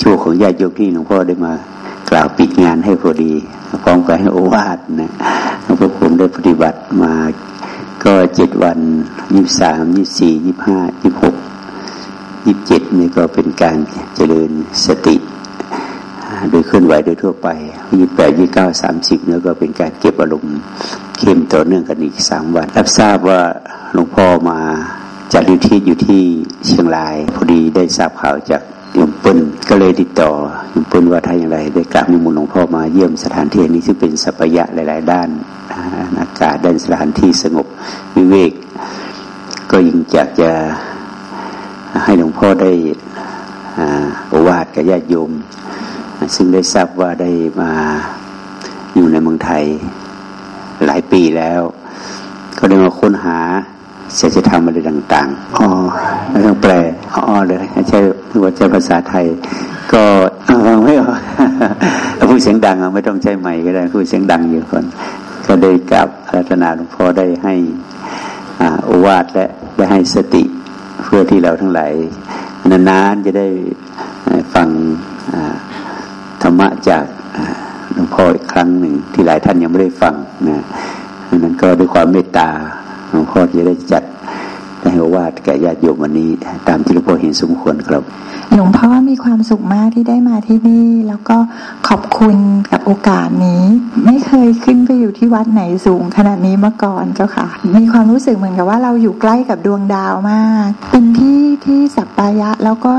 ช่วงของญาติโยมที่หลวงพ่อได้มากล่าวปิดงานให้พอดีพร้อมกับให้โอวาทนะหลวงพ่อผมได้ปฏิบัติมาก็เจ็ดวันยี่สามยี่สี่ยี่ห้ายี่หกยี่เจ็ดนี่ก็เป็นการเจริญสติ โดยเคลื่อนไหวโดยทั่วไปยี่แปดยี่เก้าสามสิบนี่ก็เป็นการเก็บอารมณ์เข้มต่อเนื่องกันอีกสามวันรับทราบว่าหลวงพ่อมาจัดลิทิอยู่ที่เชียงราย พอดีได้ทราบข่าวจาก ยมปุ้นก็เลยติดต่อยมปุ้นว่าถ้าอย่างไรได้กราบนิมนต์หลวงพ่อมาเยี่ยมสถานที่นี้ซึ่งเป็นสัพยะหลาย ๆ ด้านอากาศด้านสถานที่สงบวิเวก ก็ยิ่งอยากจะให้หลวงพ่อได้โอวาทกับญาติโยม ซึ่งได้ทราบว่าได้มาอยู่ในเมืองไทยหลายปีแล้ว ก็ได้มาค้นหา ศีลธรรมอะไรต่างๆอ๋อไม่ต้องแปลอ๋อเลยใช่ว่าใช้ภาษาไทย ก็ไม่ออกพูดเสียงดังไม่ต้องใช้ไมค์ก็ได้พูดเสียงดังอยู่คนก็ได้กราบรัตนาหลวงพ่อได้ให้อวาทและได้ให้สติเพื่อที่เราทั้งหลายนานๆจะได้ฟังธรรมะจากหลวงพ่ออีกครั้งหนึ่งที่หลายท่านยังไม่ได้ฟังนะนั้นก็ด้วยความเมตตา หลวงพ่อจะได้จัดได้วาดแก่ญาติโยมวันนี้ ตามที่หลวงพ่อเห็นสมควรครับ หลวงพ่อมีความสุขมากที่ได้มาที่นี่ แล้วก็ขอบคุณกับโอกาสนี้ ไม่เคยขึ้นไปอยู่ที่วัดไหนสูงขนาดนี้มาก่อนเจ้าค่ะ มีความรู้สึกเหมือนกับว่าเราอยู่ใกล้กับดวงดาวมาก เป็นที่ที่สัปปายะแล้วก็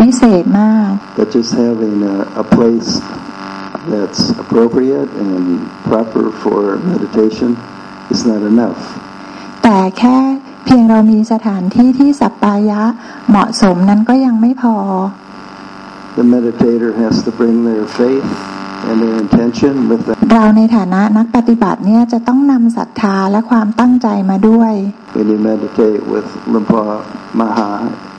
วิเศษมาก But just having a, a place that's appropriate and proper for meditation is not enough. แต่แค่เพียงเรามีสถานที่ที่สัปปายะเหมาะสมนั้นก็ยังไม่พอ The meditator has to bring their faith and their intention with them. เราในฐานะนักปฏิบัติเนี่ยจะต้องนำศรัทธาและความตั้งใจมาด้วย When you meditate with Lampa Maha,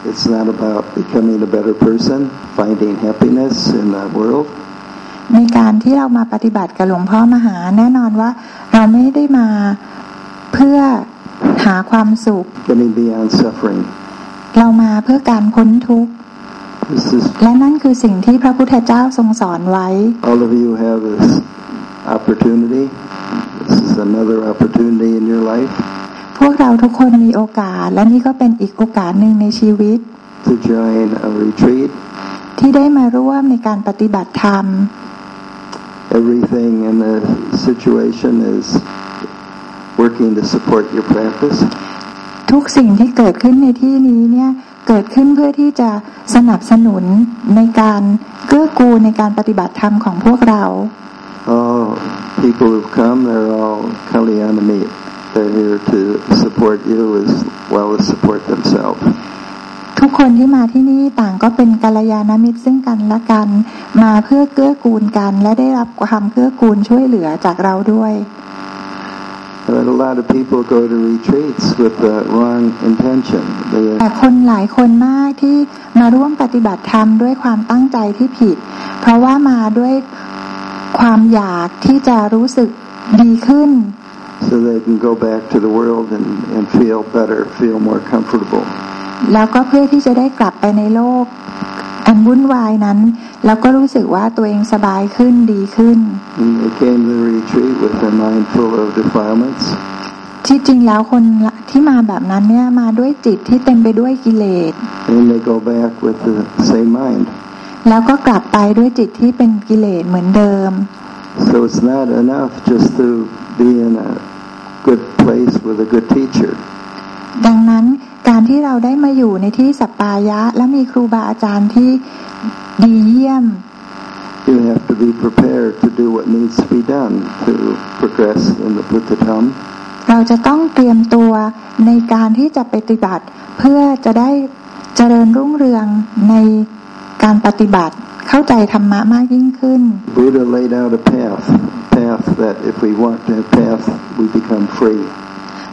it's not about becoming a better person, finding happiness in the world. ในการที่เรามาปฏิบัติกับหลวงพ่อมหาแน่นอนว่า เราไม่ได้มาเพื่อ หาความสุข getting beyond suffering. เรามาเพื่อการพ้นทุกข์ This is และนั่นคือสิ่งที่พระพุทธเจ้าทรงสอนไว้ all of you have this opportunity. This is another opportunity in your life พวกเราทุกคนมีโอกาส และนี่ก็เป็นอีกโอกาสหนึ่งในชีวิต to join a retreat. ที่ได้มาร่วมในการปฏิบัติธรรม Everything in the situation is working to support your practice. ทุกสิ่งที่เกิดขึ้นในที่นี้เนี่ยเกิดขึ้นเพื่อที่จะสนับสนุนในการเกื้อกูลในการปฏิบัติธรรมของพวกเรา All people who've come, they're all Kalyanamit. They're here to support you as well as support themselves. ทุกคนที่มาที่นี่ต่างก็เป็นกัลยาณมิตรซึ่งกันและกัน มาเพื่อเกื้อกูลกัน และได้รับความเกื้อกูลช่วยเหลือจากเราด้วย But a lot of people go to retreats with the wrong intention. They แต่คนหลายคนมากที่มาร่วมปฏิบัติธรรมด้วยความตั้งใจที่ผิด เพราะว่ามาด้วยความอยากที่จะรู้สึกดีขึ้น so they can go back to the world and, and feel better, feel more comfortable. แล้วก็เพื่อที่จะได้กลับไปในโลก อันวุ่นวายนั้น แล้วก็รู้สึกว่าตัวเองสบายขึ้นดีขึ้น And they came to the retreat with their mind full of defilements. ที่จริงแล้วคนที่มาแบบนั้นเนี่ยมาด้วยจิตที่เต็มไปด้วยกิเลส And they go back with the same mind. แล้วก็กลับไปด้วยจิตที่เป็นกิเลสเหมือนเดิม So it's not enough just to be in a good place with a good teacher. ดังนั้นการที่เราได้มาอยู่ในที่สัปปายะ และมีครูบาอาจารย์ที่ ดีเยี่ยม You have to be prepared to do what needs to be done to progress in the Buddha Dhamma. เราจะต้องเตรียมตัวในการที่จะปฏิบัติ เพื่อจะได้เจริญรุ่งเรืองในการปฏิบัติเข้าใจธรรมะมากยิ่งขึ้น Buddha laid out a path, path that if we walk that path, we become free.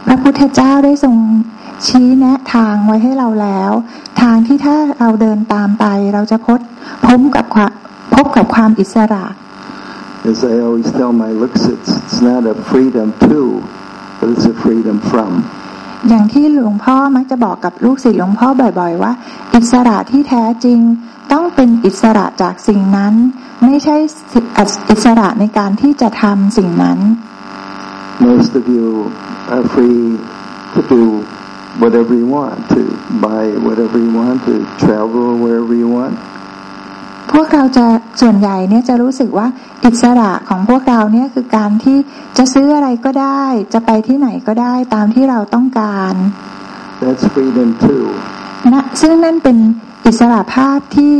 พระพุทธเจ้าได้ทรง ชี้แนะทางไว้ให้เราแล้ว ทางที่ถ้าเราเดินตามไป เราจะพบพบกับความพบกับความอิสระ As I always tell my Luxits, it's not a freedom to, but it's a freedom from. อย่างที่หลวงพ่อมักจะบอกกับลูกศิษย์หลวงพ่อบ่อยๆ ว่า อิสระที่แท้จริง ต้องเป็นอิสระจากสิ่งนั้น ไม่ใช่อิสระในการที่จะทำสิ่งนั้น Most of you are free to do whatever you want, to buy whatever you want, to travel wherever you want. พวกเราจะส่วนใหญ่เนี่ยจะรู้สึกว่าอิสระของพวกเราเนี่ยคือการที่จะซื้ออะไรก็ได้ จะไปที่ไหนก็ได้ตามที่เราต้องการ That's freedom too. นะซึ่งนั่นเป็นอิสระภาพที่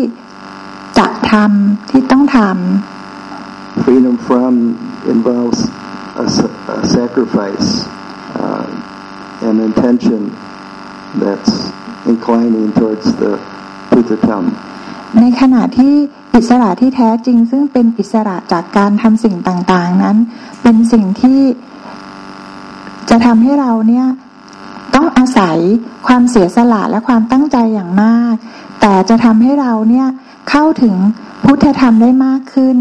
จะทำที่ต้องทำ Freedom from involves a, a sacrifice, uh, an intention that's inclining towards the Puttatam. ในขณะที่อิสระที่แท้จริง ซึ่งเป็นอิสระจากการทำสิ่งต่างๆนั้น เป็นสิ่งที่จะทำให้เราเนี่ยต้องอาศัยความเสียสละและความตั้งใจอย่างมาก แต่จะทำให้เราเนี่ยเข้าถึงพุทธธรรมได้มากขึ้น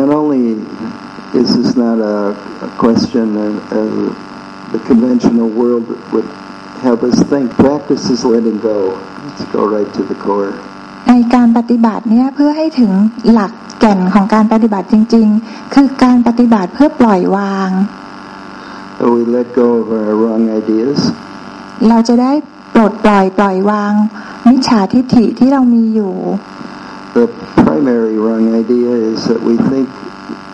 Not only is this not a, a question of, of the conventional world would have us think, practice is letting go. Let's go right to the core. ในการปฏิบัติเนี่ยเพื่อให้ถึงหลักแก่นของการปฏิบัติจริง ๆ คือการปฏิบัติเพื่อปล่อยวาง So we let go of our wrong ideas. เราจะได้ปลดปล่อยปล่อยวาง มิจฉาทิฏฐิที่เรามีอยู่ The primary wrong idea is that we think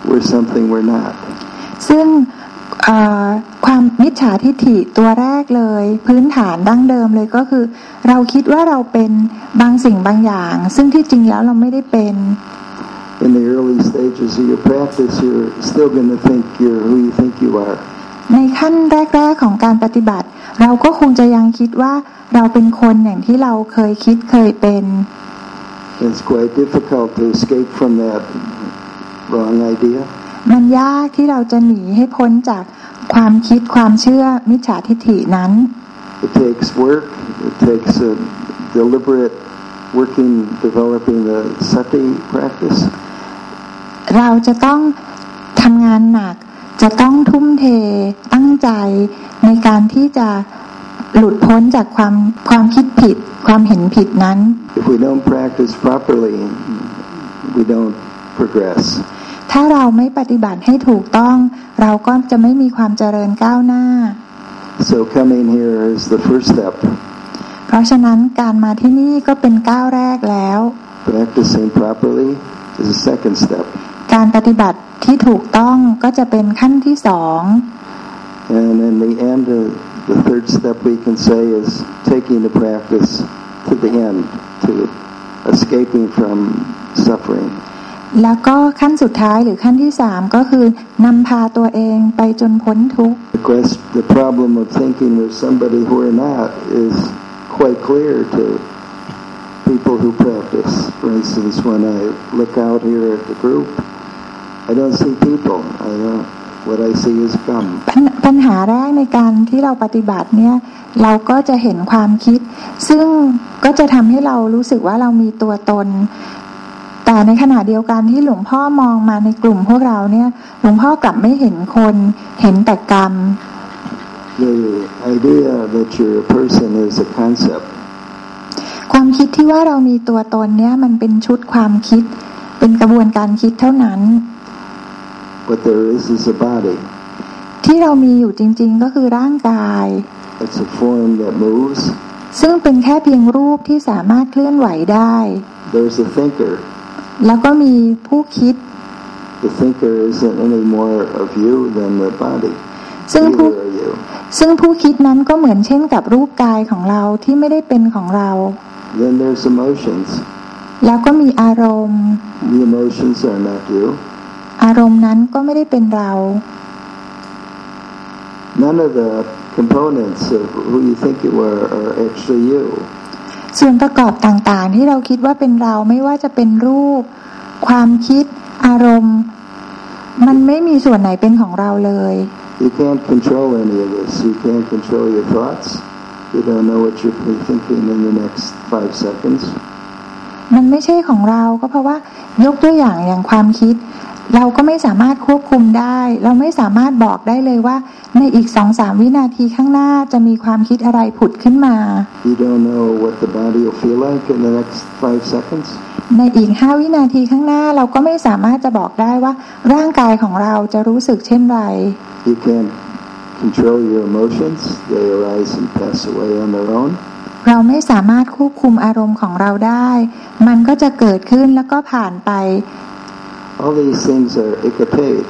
we're something we're not. ซึ่งเอ่อ ความมิจฉาทิฏฐิตัวแรกเลย พื้นฐานดั้งเดิมเลยก็คือ เราคิดว่าเราเป็นบางสิ่งบางอย่าง ซึ่งที่จริงแล้วเราไม่ได้เป็น In the early stages of your practice, you're still going to think you're who you think you are. ในขั้นแรก ๆ ของการปฏิบัติ เราก็คงจะยังคิดว่าเราเป็นคนอย่างที่เราเคยคิดเคยเป็น It's quite difficult to escape from that wrong idea. มันยากที่เราจะหนีให้พ้นจาก ความคิดความเชื่อมิจฉาทิฏฐินั้น It takes work. It takes a deliberate working, developing the sati practice. เราจะต้องทำงานหนัก จะต้องทุ่มเทตั้งใจในการที่จะหลุดพ้นจากความความคิดผิด ความเห็นผิดนั้น If we don't practice properly, we don't progress. ถ้าเราไม่ปฏิบัติให้ถูกต้อง เราก็จะไม่มีความเจริญก้าวหน้า So coming here is the first step. เพราะฉะนั้นการมาที่นี่ก็เป็นก้าวแรกแล้ว Practicing properly is the second step. การปฏิบัติที่ถูกต้องก็จะเป็นขั้นที่สอง And in the end, uh, the third step we can say is taking the practice to the end, to escaping from suffering. แล้วก็ขั้นสุดท้ายหรือขั้นที่สามก็คือนำพาตัวเองไปจนพ้นทุกข์ The, quest, the problem of thinking we're somebody who we're not is quite clear to people who practice. For instance, when I look out here at the group, I don't see people. I don't, what I see is gum. ปัญปัญหาแรกในการที่เราปฏิบัติเนี่ยเราก็จะเห็นความคิด ซึ่งก็จะทำให้เรารู้สึกว่าเรามีตัวตน แต่ในขณะเดียวกันที่หลวงพ่อมองมาในกลุ่มพวกเราเนี่ย หลวงพ่อกลับไม่เห็นคนเห็นแต่กรรม The idea that you're a person is a concept. ความคิดที่ว่าเรามีตัวตนเนี่ยมันเป็นชุดความคิด เป็นกระบวนการคิดเท่านั้น What there is is a body. ที่เรามีอยู่จริง ๆ ก็คือร่างกาย It's a form that moves. ซึ่งเป็นแค่เพียงรูปที่สามารถเคลื่อนไหวได้ There's a thinker. แล้วก็มีผู้คิด The thinker isn't any more of you than the body. ซึ่งผู้ Neither are you. ซึ่งผู้คิดนั้นก็เหมือนเช่นกับรูปกายของเราที่ไม่ได้เป็นของเรา Then there's emotions. แล้วก็มีอารมณ์ The emotions are not you. อารมณ์นั้นก็ไม่ได้เป็นเรา None of the components of who you think you are are actually you. ส่วนประกอบต่างๆ ที่เราคิดว่าเป็นเราไม่ว่าจะเป็นรูป ความคิดอารมณ์ มันไม่มีส่วนไหนเป็นของเราเลย You can't control any of this. You can't control your thoughts. You don't know what you'll be thinking in the next five seconds. มันไม่ใช่ของเราก็เพราะว่ายกตัวอย่างอย่างความคิด เราก็ไม่สามารถควบคุมได้ เราไม่สามารถบอกได้เลยว่า ในอีกสองสามวินาทีข้างหน้าจะมีความคิดอะไรผุดขึ้นมา You don't know what the body will feel like in the next five seconds. ในอีกห้าวินาทีข้างหน้าเราก็ไม่สามารถจะบอกได้ว่า ร่างกายของเราจะรู้สึกเช่นไร You can't control your emotions. They arise and pass away on their own. เราไม่สามารถควบคุมอารมณ์ของเราได้ มันก็จะเกิดขึ้นแล้วก็ผ่านไป All these things are ikatate.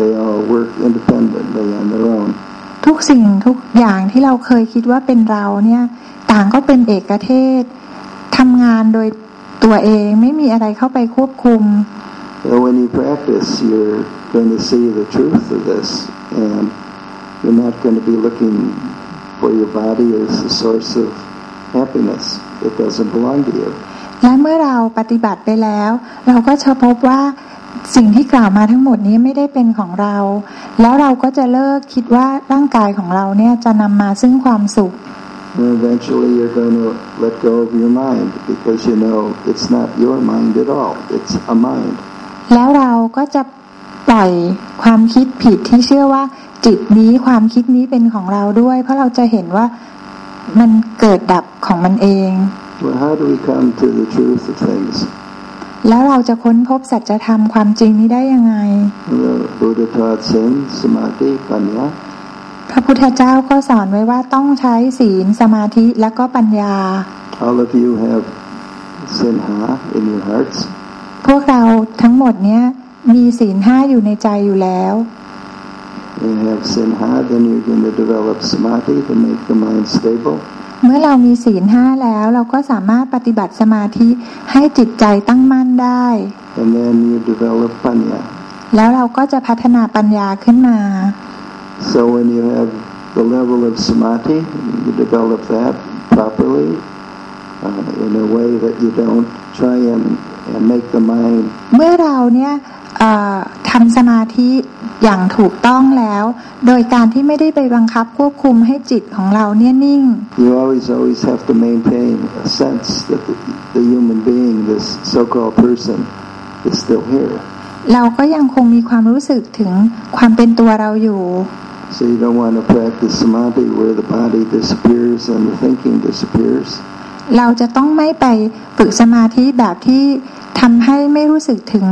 They all work independently on their own. ทุกสิ่งทุกอย่างที่เราเคยคิดว่าเป็นเราเนี่ยต่างก็เป็นเอกเทศทำงานโดยตัวเองไม่มีอะไรเข้าไปควบคุม And when you practice, you're going to see the truth of this, and you're not going to be looking for your body as the source of happiness. It doesn't belong to you. และเมื่อเราปฏิบัติไปแล้ว เราก็จะพบว่า สิ่งที่กล่าวมาทั้งหมดนี้ไม่ได้เป็นของเรา แล้วเราก็จะเลิกคิดว่าร่างกายของเราเนี่ยจะนำมาซึ่งความสุข And eventually, you're going to let go of your mind because you know it's not your mind at all. It's a mind. แล้วเราก็จะปล่อยความคิดผิดที่เชื่อว่า จิตนี้ความคิดนี้เป็นของเราด้วย เพราะเราจะเห็นว่ามันเกิดดับของมันเอง Well, how do we come to the truth of things? แล้วเราจะค้นพบสัจธรรมความจริงนี้ได้ยังไง The Buddha taught sin, samadhi, panya. พระพุทธเจ้าก็สอนไว้ว่าต้องใช้ศีลสมาธิและก็ปัญญา All of you have sinha in your hearts. พวกเราทั้งหมดเนี้ยมีศีลห้าอยู่ในใจอยู่แล้ว You have sinha, then you're going to develop samadhi to make the mind stable. เมื่อเรามีศีลห้าแล้ว เราก็สามารถปฏิบัติสมาธิให้จิตใจตั้งมั่นได้ And then you develop panya. แล้วเราก็จะพัฒนาปัญญาขึ้นมา So when you have the level of samadhi, you develop that properly uh, in a way that you don't try and, and make the mind เมื่อเราเนี่ยเอ่อทำสมาธิ อย่างถูกต้องแล้ว โดยการที่ไม่ได้ไปบังคับควบคุมให้จิตของเราเนี่ยนิ่ง You always, always have to maintain a sense that the, the human being, this so-called person, is still here. เราก็ยังคงมีความรู้สึกถึงความเป็นตัวเราอยู่ So you don't want to practice samadhi where the body disappears and the thinking disappears. เราจะต้องไม่ไปฝึกสมาธิแบบที่ทำให้ไม่รู้สึกถึง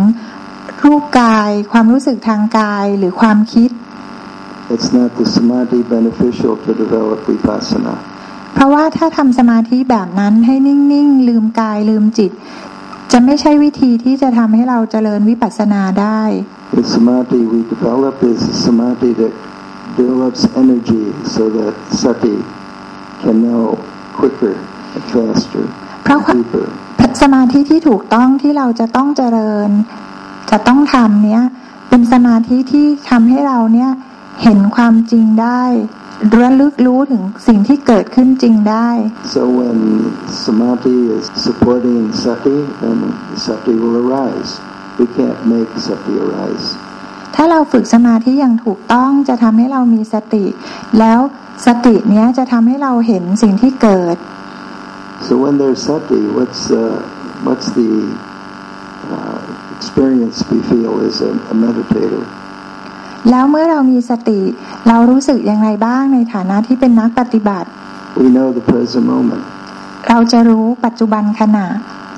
รูปกาย ความรู้สึกทางกายหรือความคิด It's not the samadhi beneficial to develop vipassana. เพราะว่าถ้าทำสมาธิแบบนั้นให้นิ่งๆ ลืมกายลืมจิต จะไม่ใช่วิธีที่จะทำให้เราเจริญวิปัสสนาได้ The samadhi we develop is a samadhi that develops energy so that sati can know quicker and faster, เพราะ and deeper. สมาธิที่ถูกต้องที่เราจะต้องเจริญ จะต้องทำเนี้ยเป็นสมาธิที่ทำให้เราเนี่ยเห็นความจริงได้ระลึกรู้ถึงสิ่งที่เกิดขึ้นจริงได้ So when samadhi is supporting sati, then sati will arise. We can't make sati arise. ถ้าเราฝึกสมาธิอย่างถูกต้องจะทำให้เรามีสติ แล้วสติเนี้ยจะทำให้เราเห็นสิ่งที่เกิด So when there's sati, what's uh, what's the uh, experience we feel as a, a meditator? แล้วเมื่อเรามีสติเรารู้สึกอย่างไรบ้างในฐานะที่เป็นนักปฏิบัติ We know the present moment. เราจะรู้ปัจจุบันขณะ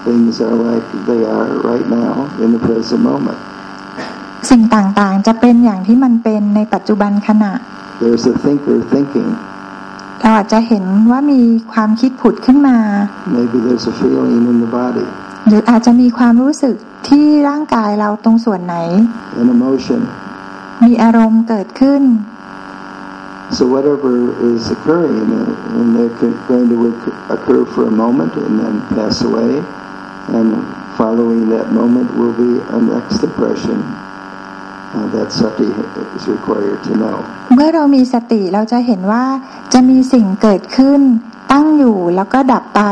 Things are like they are right now in the present moment. สิ่งต่างๆ จะเป็นอย่างที่มันเป็นในปัจจุบันขณะ There's a thinker thinking. เราอาจจะเห็นว่ามีความคิดผุดขึ้นมา Maybe there's a feeling in the body, หรืออาจจะมีความรู้สึกที่ร่างกายเราตรงส่วนไหน an emotion. มีอารมณ์เกิดขึ้น So whatever is occurring, uh, and they're co- going to occur- occur for a moment and then pass away, and following that moment will be a next impression uh, that sati is required to know. เมื่อเรามีสติเราจะเห็นว่าจะมีสิ่งเกิดขึ้น ตั้งอยู่แล้วก็ดับไป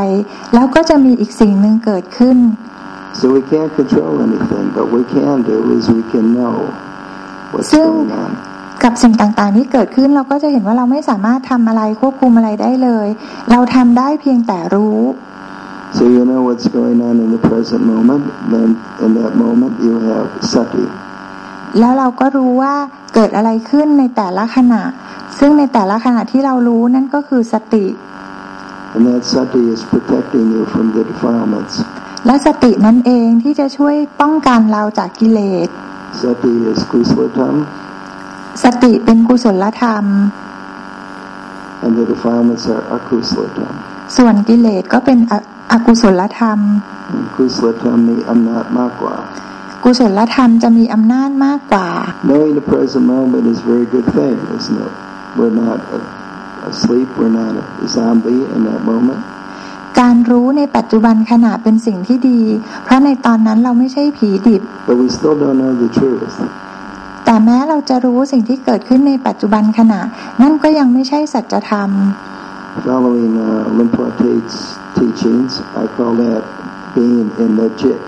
แล้วก็จะมีอีกสิ่งหนึ่งเกิดขึ้น So we can't control anything, but what we can do is we can know what's So- going on. กับสิ่งต่างๆที่เกิดขึ้นเราก็จะเห็นว่าเราไม่สามารถทำอะไรควบคุมอะไรได้เลย เราทำได้เพียงแต่รู้ So you know what's going on in the present moment, then in that moment you have sati. แล้วเราก็รู้ว่าเกิดอะไรขึ้นในแต่ละขณะ ซึ่งในแต่ละขณะที่เรารู้นั่นก็คือสติ And that sati is protecting you from the defilements. และสตินั่นเองที่จะช่วยป้องกันเราจากกิเลส Sati is kusalatam, สติเป็นกุศลธรรม and the defilements are akusalatam. ส่วนกิเลสก็เป็นออกุศลธรรม And kusalatam ni amnat makwa. กุศลธรรมจะมีอำนาจมากกว่า Knowing the present moment is a very good thing, isn't it? We're not a- asleep, we're not a zombie in that moment. การรู้ในปัจจุบันขณะเป็นสิ่งที่ดี เพราะในตอนนั้นเราไม่ใช่ผีดิบ But we still don't know the truth. แต่แม้เราจะรู้สิ่งที่เกิดขึ้นในปัจจุบันขณะ นั่นก็ยังไม่ใช่สัจธรรม Following uh, Limpa Tate's teachings, I call that being in the jit.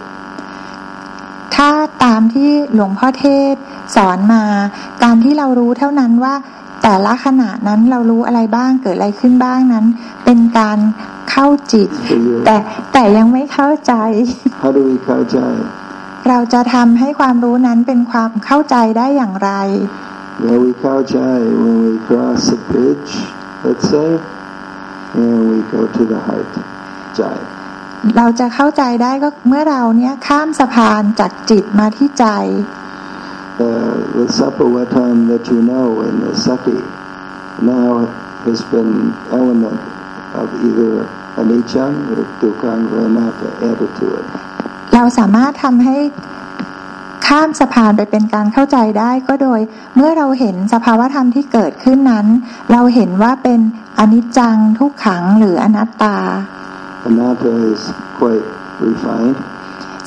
ถ้าตามที่หลวงพ่อเทศสอนมา การที่เรารู้เท่านั้นว่า แต่ละขณะนั้นเรารู้อะไรบ้างเกิดอะไรขึ้นบ้างนั้น เป็นการเข้าจิต For you. แต่แต่ยังไม่เข้าใจ How do we kaujai? เราจะทำให้ความรู้นั้นเป็นความเข้าใจได้อย่างไร Well, we kaujai when we cross a bridge, let's say, and we go to the heart. Jai. เราจะเข้าใจได้ก็เมื่อเราเนี่ยข้ามสะพานจากจิตมาที่ใจ Uh, the sapawatam that you know in the sati now has been element of either anicca or dukkha or anatta added to it. เราสามารถทำให้ข้ามสะพานไปเป็นการเข้าใจได้ก็โดย เมื่อเราเห็นสภาวธรรมที่เกิดขึ้นนั้น เราเห็นว่าเป็นอนิจจังทุกขังหรืออนัตตา Anatta is quite refined,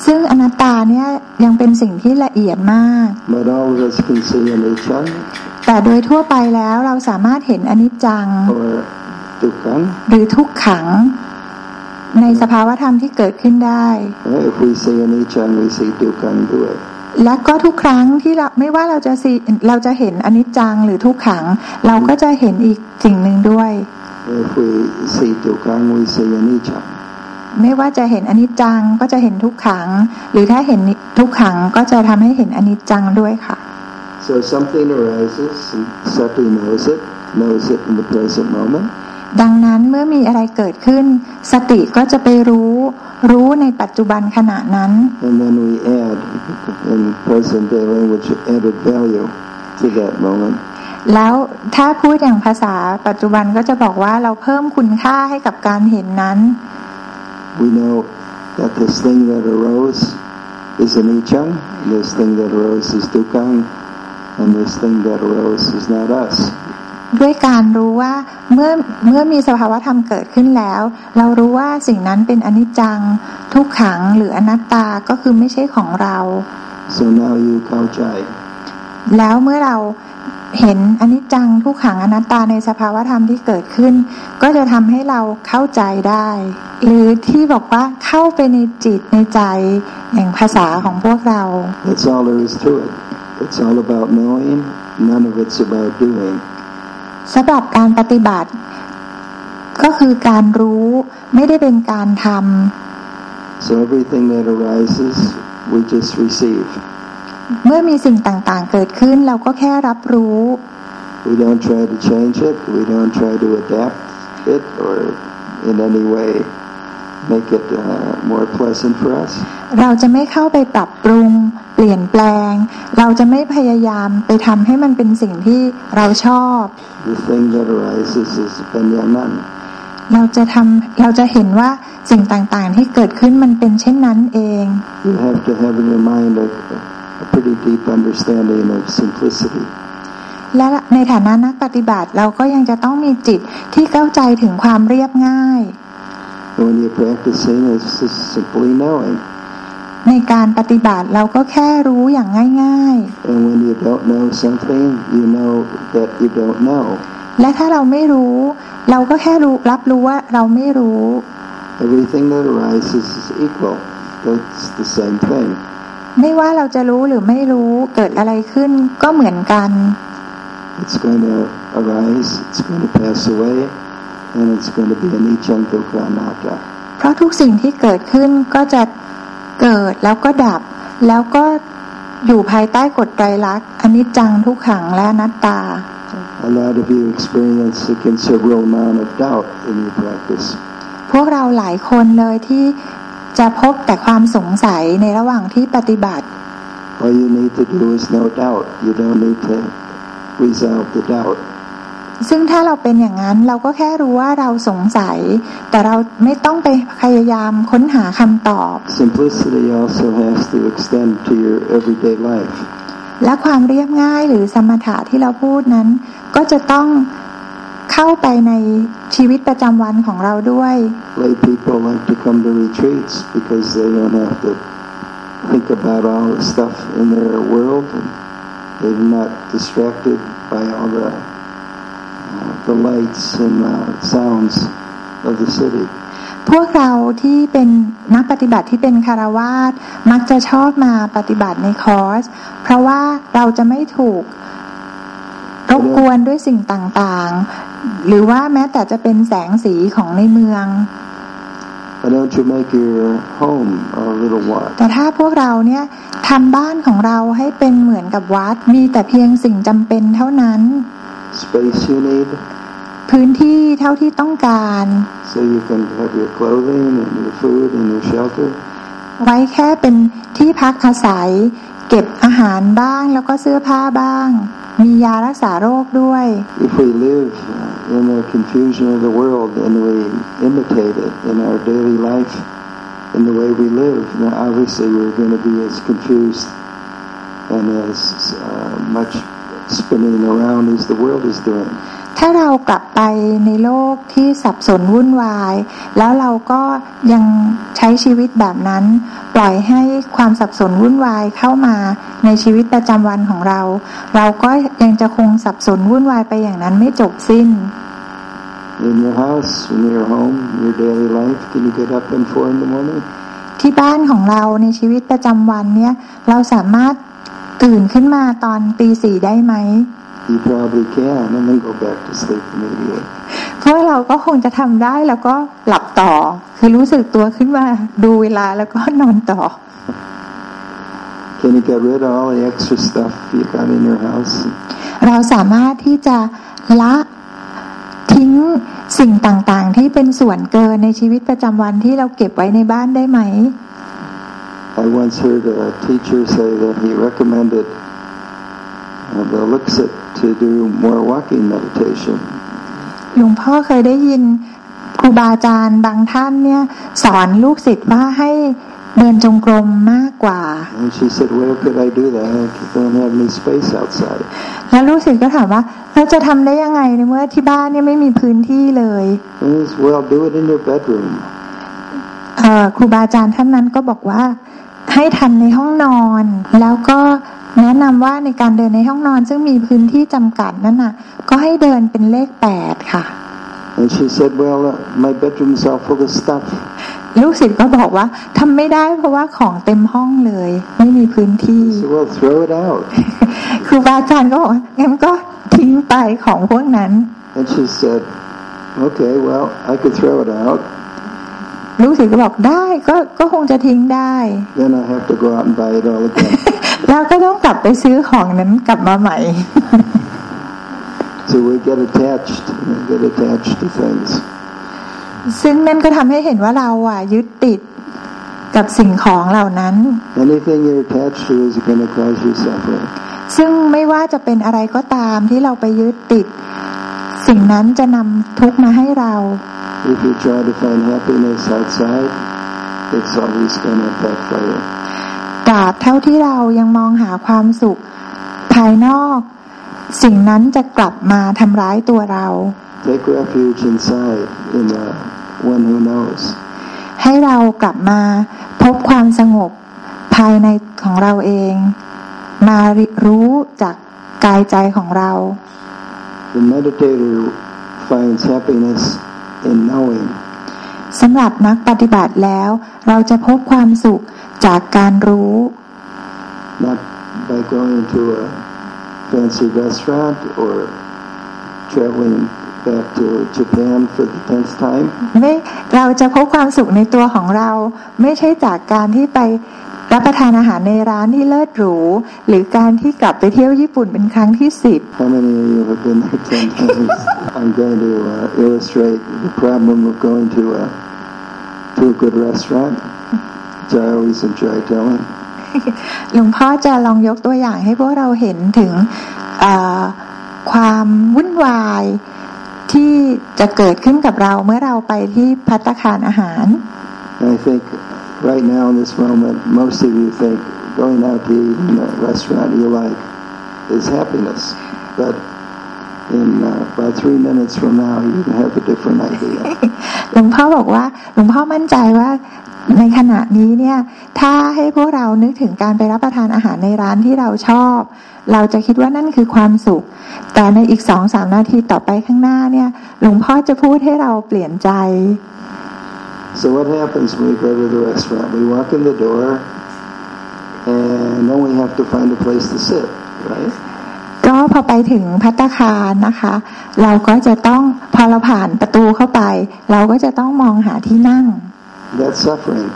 ซึ่งอนัตตาเนี่ยยังเป็นสิ่งที่ละเอียดมาก but all of us can see anicca แต่โดยทั่วไปแล้วเราสามารถเห็นอนิจจัง or dukkha. หรือทุกขัง ในสภาวธรรมที่เกิดขึ้นได้ Uh, If we see anicca, we see dukkha do it. และก็ทุกครั้งที่เราไม่ว่าเราจะสิเราจะเห็นอนิจจังหรือทุกขัง เราก็จะเห็นอีกสิ่งหนึ่งด้วย If we see dukkha, we see anicca. ไม่ว่าจะเห็นอนิจจังก็จะเห็นทุกขัง หรือถ้าเห็นทุกขังก็จะทำให้เห็นอนิจจังด้วยค่ะ So something arises, and sati knows it, knows it in the present moment. ดังนั้นเมื่อมีอะไรเกิดขึ้น สติก็จะไปรู้ รู้ในปัจจุบันขณะนั้น And then we add, in present day language, added value to that moment. แล้วถ้าพูดอย่างภาษาปัจจุบันก็จะบอกว่าเราเพิ่มคุณค่าให้กับการเห็นนั้น We know that this thing that arose is anicca, this thing that arose is dukkha, and this thing that arose is not us. ด้วยการรู้ว่าเมื่อเมื่อมีสภาวธรรมเกิดขึ้นแล้ว เรารู้ว่าสิ่งนั้นเป็นอนิจจัง ทุกขังหรืออนัตตาก็คือไม่ใช่ของเรา So now you kaujai. แล้วเมื่อเรา เห็นอนิจจังทุกขังอนัตตาในสภาวธรรมที่เกิดขึ้น ก็จะทำให้เราเข้าใจได้ หรือที่บอกว่าเข้าไปในจิตในใจอย่างภาษาของพวกเรา That's all there is to it. It's all about knowing, none of it's about doing. สำหรับการปฏิบัติ ก็คือการรู้ไม่ได้เป็นการท So everything that arises, we just receive. ำเมื่อมีสิ่งต่างๆ เกิดขึ้นเราก็แค่รับรู้ We don't try to change it. We don't try to adapt it or in any way make it uh, more pleasant for us. เราจะไม่เข้าไปปรับปรุงเปลี่ยนแปลง เราจะไม่พยายามไปทำให้มันเป็นสิ่งที่เราชอบ The thing that arises is penyaman. เราจะทำเราจะเห็นว่าสิ่งต่างๆ ที่เกิดขึ้นมันเป็นเช่นนั้นเอง You have to have in your mind a, a pretty deep understanding of simplicity. และในฐานะนักปฏิบัติเราก็ยังจะต้องมีจิตที่เข้าใจถึงความเรียบง่าย And when you're practicing, it's just simply knowing. ในการปฏิบัติเราก็แค่รู้อย่างง่าย And when you don't know something, you know that you don't know. ๆและถ้าเราไม่รู้ เราก็แค่รู้รับรู้ว่าเราไม่รู้ Everything that arises is equal. That's the same thing. ไม่ว่าเราจะรู้หรือไม่รู้เกิดอะไรขึ้นก็เหมือนกัน It's going to arise, it's going to pass away, and it's going to be anicca dukkha anatta. เพราะทุกสิ่งที่เกิดขึ้นก็จะเกิดแล้วก็ดับ แล้วก็อยู่ภายใต้กฎไตรลักษณ์อนิจจังทุกขังและอนัตตา A lot of you experience a considerable amount of doubt in your practice. พวกเราหลายคนเลยที่ จะพบแต่ความสงสัยในระหว่างที่ปฏิบัติ All you need to do is no doubt. You don't need to resolve the doubt. ซึ่งถ้าเราเป็นอย่างนั้นเราก็แค่รู้ว่าเราสงสัย แต่เราไม่ต้องไปพยายามค้นหาคำตอบ Simplicity also has to extend to your everyday life. และความเรียบง่ายหรือสมถะที่เราพูดนั้น ก็จะต้อง เข้าไปในชีวิตประจำวันของเราด้วย Lay people like to come to retreats because they don't have to think about all the stuff in their world and they're not distracted by all the uh, the lights and uh, sounds of the city. พวกเราที่เป็นนักปฏิบัติที่เป็นคารวาสมักจะชอบมาปฏิบัติในคอร์ส เพราะว่าเราจะไม่ถูกรบกวนด้วยสิ่งต่างๆ หรือว่าแม้แต่จะเป็นแสงสีของในเมือง Why don't you make your home a little what? แต่ถ้าพวกเราเนี่ยทำบ้านของเราให้เป็นเหมือนกับวัด มีแต่เพียงสิ่งจำเป็นเท่านั้น Space you need พื้นที่เท่าที่ต้องการ so you can have your clothing and your food and your shelter. ไว้แค่เป็นที่พักอาศัย เก็บอาหารบ้างแล้วก็เสื้อผ้าบ้าง มียารักษาโรคด้วย If we live uh, in the confusion of the world and we imitate it in our daily life, in the way we live, then obviously we're going to be as confused and as uh, much spinning around as the world is doing. ถ้าเรากลับไปในโลกที่สับสนวุ่นวาย แล้วเราก็ยังใช้ชีวิตแบบนั้น ปล่อยให้ความสับสนวุ่นวายเข้ามาในชีวิตประจำวันของเรา เราก็ยังจะคงสับสนวุ่นวายไปอย่างนั้นไม่จบสิ้น In your house, in your home, your daily life, can you get up in four in the morning? ที่บ้านของเราในชีวิตประจำวันเนี่ยเราสามารถตื่นขึ้นมาตอนตีสี่ได้ไหม You probably can, and then go back to sleep immediately. เพราะเราก็คงจะทำได้แล้วก็หลับต่อ คือรู้สึกตัวขึ้นมาดูเวลาแล้วก็นอนต่อ Can you get rid of all the extra stuff you got in your house? เราสามารถที่จะละทิ้งสิ่งต่างๆ ที่เป็นส่วนเกินในชีวิตประจำวันที่เราเก็บไว้ในบ้านได้ไหม I once heard a teacher say that he recommended uh, the Lixit to do more walking meditation. หลวงพ่อเคยได้ยินครูบาอาจารย์บางท่านเนี่ยสอนลูกศิษย์ว่าให้เดินจงกรมมากกว่า And she said, where could I do that? I don't have any space outside. แล้วลูกศิษย์ก็ถามว่าเราจะทำได้ยังไงในเมื่อที่บ้านเนี่ยไม่มีพื้นที่เลย And he said, well, do it in your bedroom. เอ่อครูบาอาจารย์ท่านนั้นก็บอกว่าให้ทำในห้องนอน แล้วก็ แนะนำว่าในการเดินในห้องนอน ซึ่งมีพื้นที่จำกัดนั่นน่ะ ก็ให้เดินเป็นเลขแปดค่ะ And she said, well, uh, my bedroom's all full of stuff. ลูกศิษย์ก็บอกว่าทำไม่ได้เพราะว่าของเต็มห้องเลย ไม่มีพื้นที่ He said, well, throw it out. ครูบาอาจารย์ก็บอกว่างั้นก็ทิ้งไปของพวกนั้น And she said, okay, well, I could throw it out. ลูกศิษย์ก็บอกได้ก็ก็คงจะทิ้งได้ Then I have to go out and buy it all again. แล้วก็ต้องกลับไปซื้อของนั้นกลับมาใหม่ so we get attached, we get attached to things. ซึ่งนั่นก็ทำให้เห็นว่าเราอะยึดติดกับสิ่งของเหล่านั้น Anything you're attached to is going to cause you suffering. ซึ่งไม่ว่าจะเป็นอะไรก็ตามที่เราไปยึดติด สิ่งนั้นจะนำทุกข์มาให้เรา If you try to find happiness outside, it's always going to backfire. ตราบเท่าที่เรายังมองหาความสุข ภายนอก สิ่งนั้นจะกลับมาทำร้ายตัวเรา Take refuge inside in the one who knows. ให้เรากลับมาพบความสงบภายในของเราเอง มารู้จากกายใจของเรา The meditator finds happiness in knowing, สำหรับนักปฏิบัติแล้ว เราจะพบความสุขจากการรู้ not by going to a fancy restaurant or traveling back to Japan for the tenth time. ไม่เราจะพบความสุขในตัวของเรา ไม่ใช่จากการที่ไป รับประทานอาหารในร้านที่เลิศหรู หรือการที่กลับไปเที่ยวญี่ปุ่นเป็นครั้งที่สิบ How many of you have been there ten times? I'm going to uh, illustrate the problem of going to a to a good restaurant, which I always enjoy telling. หลวงพ่อจะลองยกตัวอย่างให้พวกเราเห็นถึงเอ่อความวุ่นวายที่จะเกิดขึ้นกับเราเมื่อเราไปที่พัตตาคารอาหาร And I think right now in this moment, most of you think going out to eat in a restaurant you like is happiness. But in uh, about three minutes from now, you have a different idea. หลวงพ่อบอกว่าหลวงพ่อมั่นใจว่าในขณะนี้เนี่ย ถ้าให้พวกเรานึกถึงการไปรับประทานอาหารในร้านที่เราชอบ เราจะคิดว่านั่นคือความสุข แต่ในอีกสองสามนาทีต่อไปข้างหน้าเนี่ย หลวงพ่อจะพูดให้เราเปลี่ยนใจ So what happens when we go to the restaurant? We walk in the door, and then we have to find a place to sit, right? ก็พอไปถึงพัตตาคารนะคะ เราก็จะต้องพอเราผ่านประตูเข้าไป เราก็จะต้องมองหาที่นั่ง That's suffering.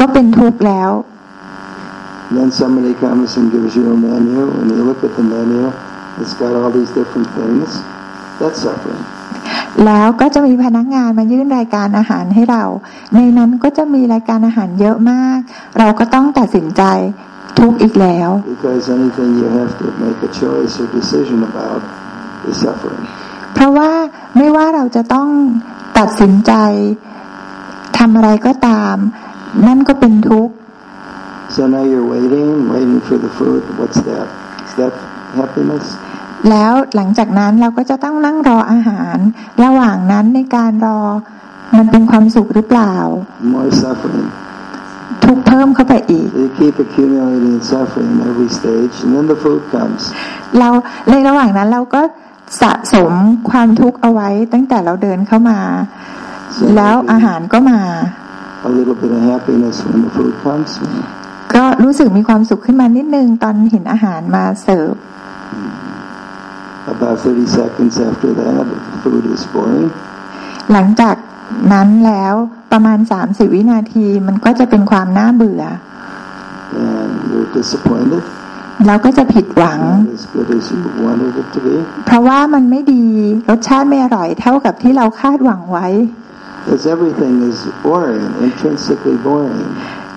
ก็เป็นทุกข์แล้ว Then somebody comes and gives you a menu, and you look at the menu. It's got all these different things. That's suffering. แล้วก็จะมีพนักงานมายื่นรายการอาหารให้เรา ในนั้นก็จะมีรายการอาหารเยอะมาก เราก็ต้องตัดสินใจทุกข์อีกแล้ว Because anything you have to make a choice or decision about is suffering. เพราะว่าไม่ว่าเราจะต้องตัดสินใจทำอะไรก็ตาม นั่นก็เป็นทุกข์ So now you're waiting, waiting for the food. What's that? Is that happiness? แล้วหลังจากนั้นเราก็จะต้องนั่งรออาหาร ระหว่างนั้นในการรอมันเป็นความสุขหรือเปล่า More suffering. ทุกข์เพิ่มเข้าไปอีก You keep accumulating suffering in every stage, and then the food comes. เราในระหว่างนั้นเราก็สะสมความทุกข์เอาไว้ตั้งแต่เราเดินเข้ามา แล้วอาหารก็มา A little bit of happiness when the food comes. ก็รู้สึกมีความสุขขึ้นมานิดนึงตอนเห็นอาหารมาเสิร์ฟ About 30 seconds after that, the food is boring. หลังจากนั้นแล้วประมาณ 30 วินาทีมันก็จะเป็นความน่าเบื่อ and you're disappointed. เราก็จะผิดหวัง Not as good as you wanted it to be. เพราะว่ามันไม่ดีรสชาติไม่อร่อยเท่ากับที่เราคาดหวังไว้ Because everything is boring, intrinsically boring.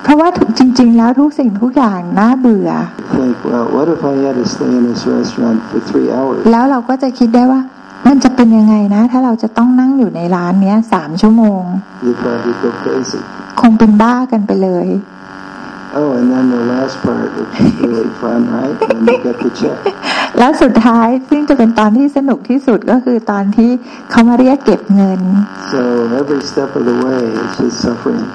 เพราะว่าทุกจริง ๆ แล้วทุกสิ่งทุกอย่างน่าเบื่อ Think, well, what if I had to stay in this restaurant for three hours? แล้วเราก็จะคิดได้ว่า มันจะเป็นยังไงนะ ถ้าเราจะต้องนั่งอยู่ในร้านเนี้ยสามชั่วโมง You'd probably go crazy. คงเป็นบ้ากันไปเลย Oh, and then the last part, which is really fun, right? When you get the check. แล้วสุดท้ายซึ่งจะเป็นตอนที่สนุกที่สุดก็คือตอนที่เขามาเรียกเก็บเงิน So every step of the way is just suffering.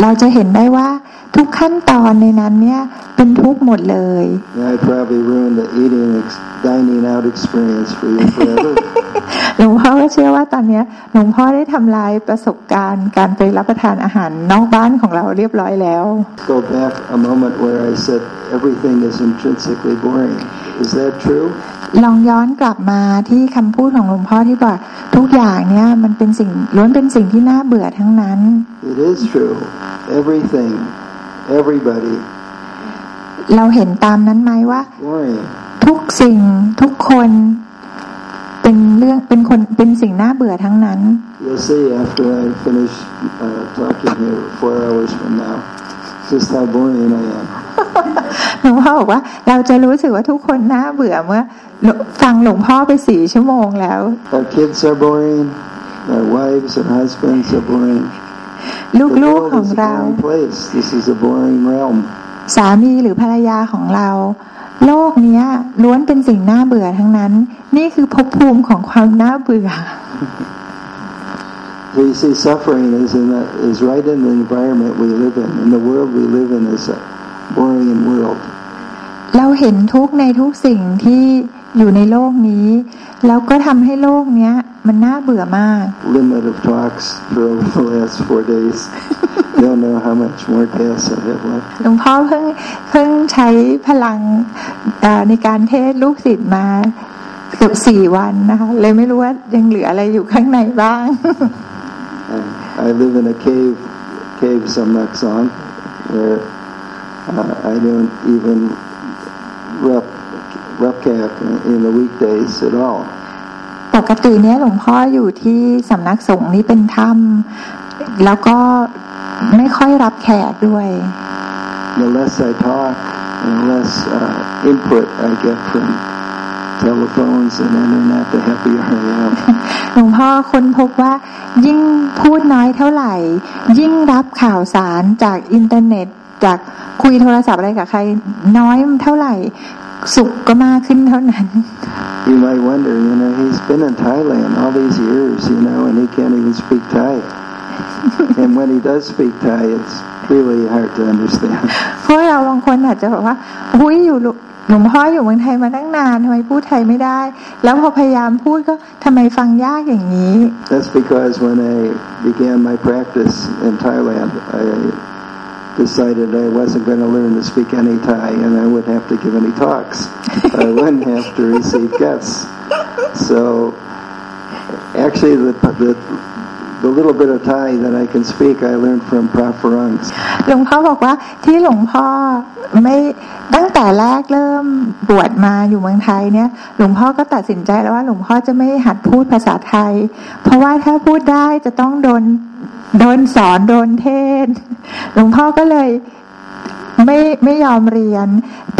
เราจะเห็นได้ว่าทุกขั้นตอนในนั้นเนี่ยเป็นทุกข์หมดเลย Yeah, I probably ruined the eating, ex- dining out experience for you forever. หลวงพ่อก็เชื่อว่าตอนเนี้ยหลวงพ่อได้ทำลายประสบการณ์การไปรับประทานอาหารนอกบ้านของเราเรียบร้อยแล้ว Go back a moment where I said everything is intrinsically boring. Is that true? ลองย้อนกลับมาที่คำพูดของหลวงพ่อที่บอกทุกอย่างเนี่ยมันเป็นสิ่งล้วนเป็นสิ่งที่น่าเบื่อทั้งนั้น It is true. Everything, everybody, เราเห็นตามนั้นไหมว่า boring. ทุกสิ่งทุกคนเป็นเรื่องเป็นคนเป็นสิ่งน่าเบื่อทั้งนั้น You'll see after I finish uh, talking here four hours from now just how boring I am. หลวงพ่อบอกว่า เราจะรู้สึกว่าทุกคนน่าเบื่อเมื่อฟังหลวงพ่อไปสี่ชั่วโมงแล้ว Our kids are boring. Our wives and husbands are boring. The ลูก world ๆของ is a เรา boring place. This is a boring realm. สามีหรือภรรยาของเรา โลกเนี้ยล้วนเป็นสิ่งน่าเบื่อทั้งนั้น นี่คือภพภูมิของความน่าเบื่อ So you see, suffering is in the, is right in the environment we live in, and the world we live in is a boring world. เราเห็นทุกข์ในทุกสิ่งที่อยู่ในโลกนี้ แล้วก็ทำให้โลกเนี้ย มันน่าเบื่อมาก Limit of talks for over the last four days. Don't know how much more gas I have left. หลวงพ่อเพิ่งเพิ่งใช้พลังเอ่อในการเทศน์ลูกศิษย์มาเกือบสี่วันนะคะเลยไม่รู้ว่ายังเหลืออะไรอยู่ข้างในบ้าง I, I live in a cave, cave Samnak song, where Uh, I don't even rep rep cap in the weekdays at all. ปกติเนี้ยหลวงพ่ออยู่ที่สำนักสงฆ์นี่เป็นถ้ำแล้วก็ไม่ค่อยรับแขกด้วย The less I talk, the less uh, input I get from telephones and internet, the happier I am. หลวงพ่อค้นพบว่ายิ่งพูดน้อยเท่าไหร่ ยิ่งรับข่าวสารจากอินเทอร์เน็ตจาก คุยโทรศัพท์อะไรกับใคร น้อยเท่าไหร่ สุขก็มากขึ้นเท่านั้น You might wonder, you know, he's been in Thailand all these years, you know, and he can't even speak Thai. and when he does speak Thai, it's really hard to understand. พวกเราบางคนอาจจะบอกว่าอุ้ยอยู่หลวงพ่ออยู่เมืองไทยมาตั้งนานทำไมพูดไทยไม่ได้ แล้วพอพยายามพูดก็ทำไมฟังยากอย่างนี้ That's because when I began my practice in Thailand, I decided I wasn't going to learn to speak any Thai and I wouldn't have to give any talks. I wouldn't have to receive guests. So actually the, the, the little bit of Thai that I can speak, I learned from Prafarungs. หลวงพ่อบอกว่าที่หลวงพ่อไม่ตั้งแต่แรกเริ่มบวชมาอยู่เมืองไทยเนี่ย หลวงพ่อก็ตัดสินใจแล้วว่าหลวงพ่อจะไม่หัดพูดภาษาไทย เพราะว่าถ้าพูดได้จะต้องโดน โดนสอนโดนเทศหลวงพ่อก็เลยไม่ไม่ยอมเรียน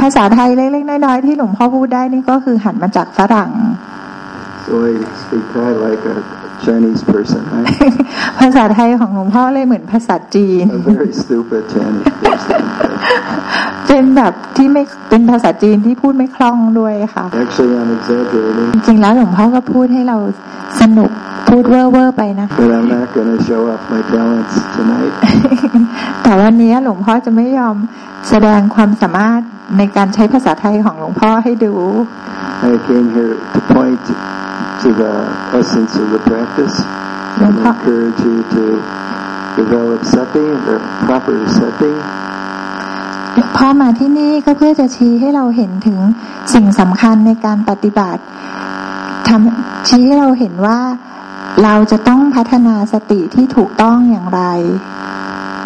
ภาษาไทยเล็กๆน้อยๆที่หลวงพ่อพูดได้นี่ก็คือหันมาจากฝรั่ง So I speak Thai like a Chinese person, right? ภาษาไทยของหลวงพ่อเลยเหมือนภาษาจีน A very stupid Chinese person. เป็นแบบที่ไม่เป็นภาษาจีนที่พูดไม่คล่องด้วยค่ะ Actually, I'm exaggerating, จริงๆแล้วหลวงพ่อก็พูดให้เราสนุกพูดเว่อร์ๆไปนะคะ but I'm not going to show off my talents tonight. แต่วันนี้หลวงพ่อจะไม่ยอมแสดงความสามารถในการใช้ภาษาไทยของหลวงพ่อให้ดู I came here to point to the essence of the practice and Yeah. encourage you to develop sati, the proper sati, พ่อมาที่นี่ก็เพื่อจะชี้ให้เราเห็นถึงสิ่งสำคัญในการปฏิบัติทำชี้ให้เราเห็นว่าเราจะต้องพัฒนาสติที่ถูกต้องอย่างไร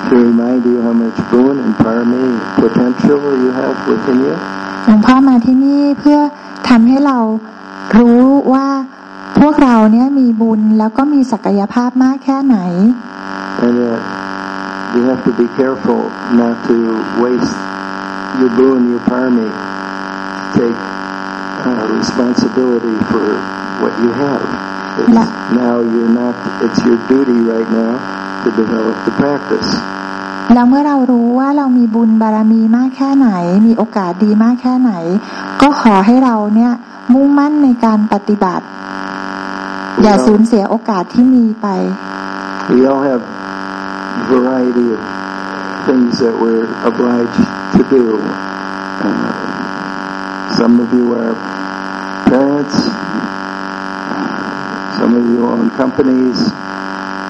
to remind you how much boon and parami potential you have within you, หลวงพ่อมาที่นี่เพื่อทำให้เรารู้ว่า พวกเราเนี่ยมีบุญแล้วก็มีศักยภาพมากแค่ไหน and that you have to be careful not to waste your boon, your parami. Take uh, responsibility for what you have. It's La- now you're not. It's your duty right now to develop the practice. แล้วเมื่อเรารู้ว่าเรามีบุญบารมีมากแค่ไหน มีโอกาสดีมากแค่ไหน ก็ขอให้เราเนี่ยมุ่งมั่นในการปฏิบัติ We อย่าสูญ all, เสียโอกาสที่มีไป we all have variety of things that we're obliged to do. Uh, some of you are parents. Uh, some of you own companies,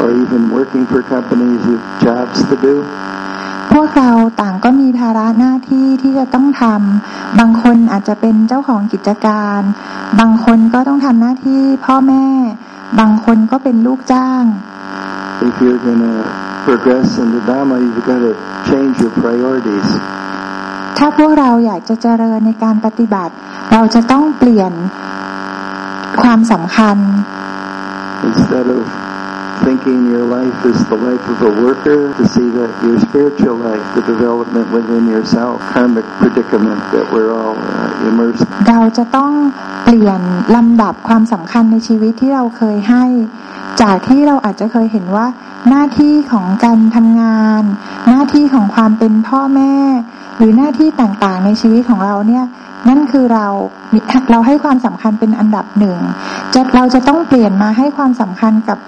or even working for companies. You have jobs to do. พวกเราต่างก็มีภาระหน้าที่ที่จะต้องทำ บางคนอาจจะเป็นเจ้าของกิจการ บางคนก็ต้องทำหน้าที่พ่อแม่ บางคนก็เป็นลูกจ้าง If you're going to progress in the Dhamma, you've got to change your priorities. ถ้าพวกเราอยากจะเจริญในการปฏิบัติ เราจะต้องเปลี่ยนความสำคัญ Instead of thinking your life is the life of a worker, to see that your spiritual life, the development within yourself, karmic predicament that we're all uh, immersed เราจะต้องเปลี่ยนลำดับความสำคัญในชีวิตที่เราเคยให้ จากที่เราอาจจะเคยเห็นว่า หน้าที่ของการทำงาน หน้าที่ของความเป็นพ่อแม่ หรือหน้าที่ต่างๆในชีวิตของเราเนี่ยนั่นคือเราเราให้ความสำคัญเป็นอันดับหนึ่งจะเราจะต้องเปลี่ยนมาให้ความสำคัญกับ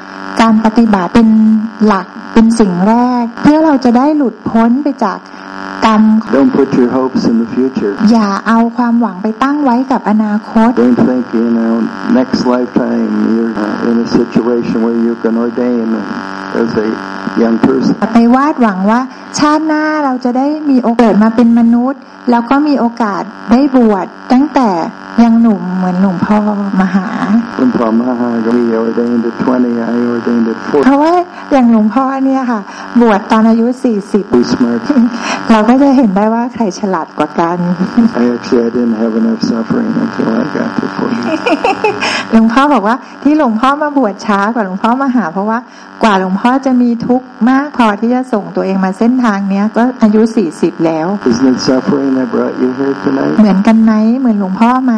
การปฏิบัติเป็นหลักเป็นสิ่งแรก เพื่อเราจะได้หลุดพ้นไปจาก กรรม Don't put your hopes in the future. อย่าเอาความหวังไปตั้งไว้กับอนาคต Don't think, you know, next lifetime you're uh, in a situation where you can ordain as a young person. ไปวาดหวังว่า ชาติหน้าเราจะได้มีโอกาสมาเป็นมนุษย์ แล้วก็มีโอกาสได้บวชตั้งแต่ยังหนุ่มเหมือนหลวงพ่อมหา When Paul Maha he ordained at 20, I ordained at เพ 40. ราะว่าอย่างหลวงพ่อเนี่ยค่ะ บวชตอนอายุ 40 Who's smart? เราก็จะเห็นได้ว่าใครฉลาดกว่ากัน I actually I didn't have enough suffering until I got to 40. หลวงพ่อบอกว่าที่หลวงพ่อมาบวชช้ากว่าหลวงพ่อมาหา เพราะว่ากว่าหลวงพ่อจะมีทุกข์มากพอที่จะส่งตัวเองมาเส้นทางเนี้ยก็อายุ40แล้ว Isn't it suffering that brought you here tonight? เหมือนกันไหมเหมือนหลวงพ่อไหม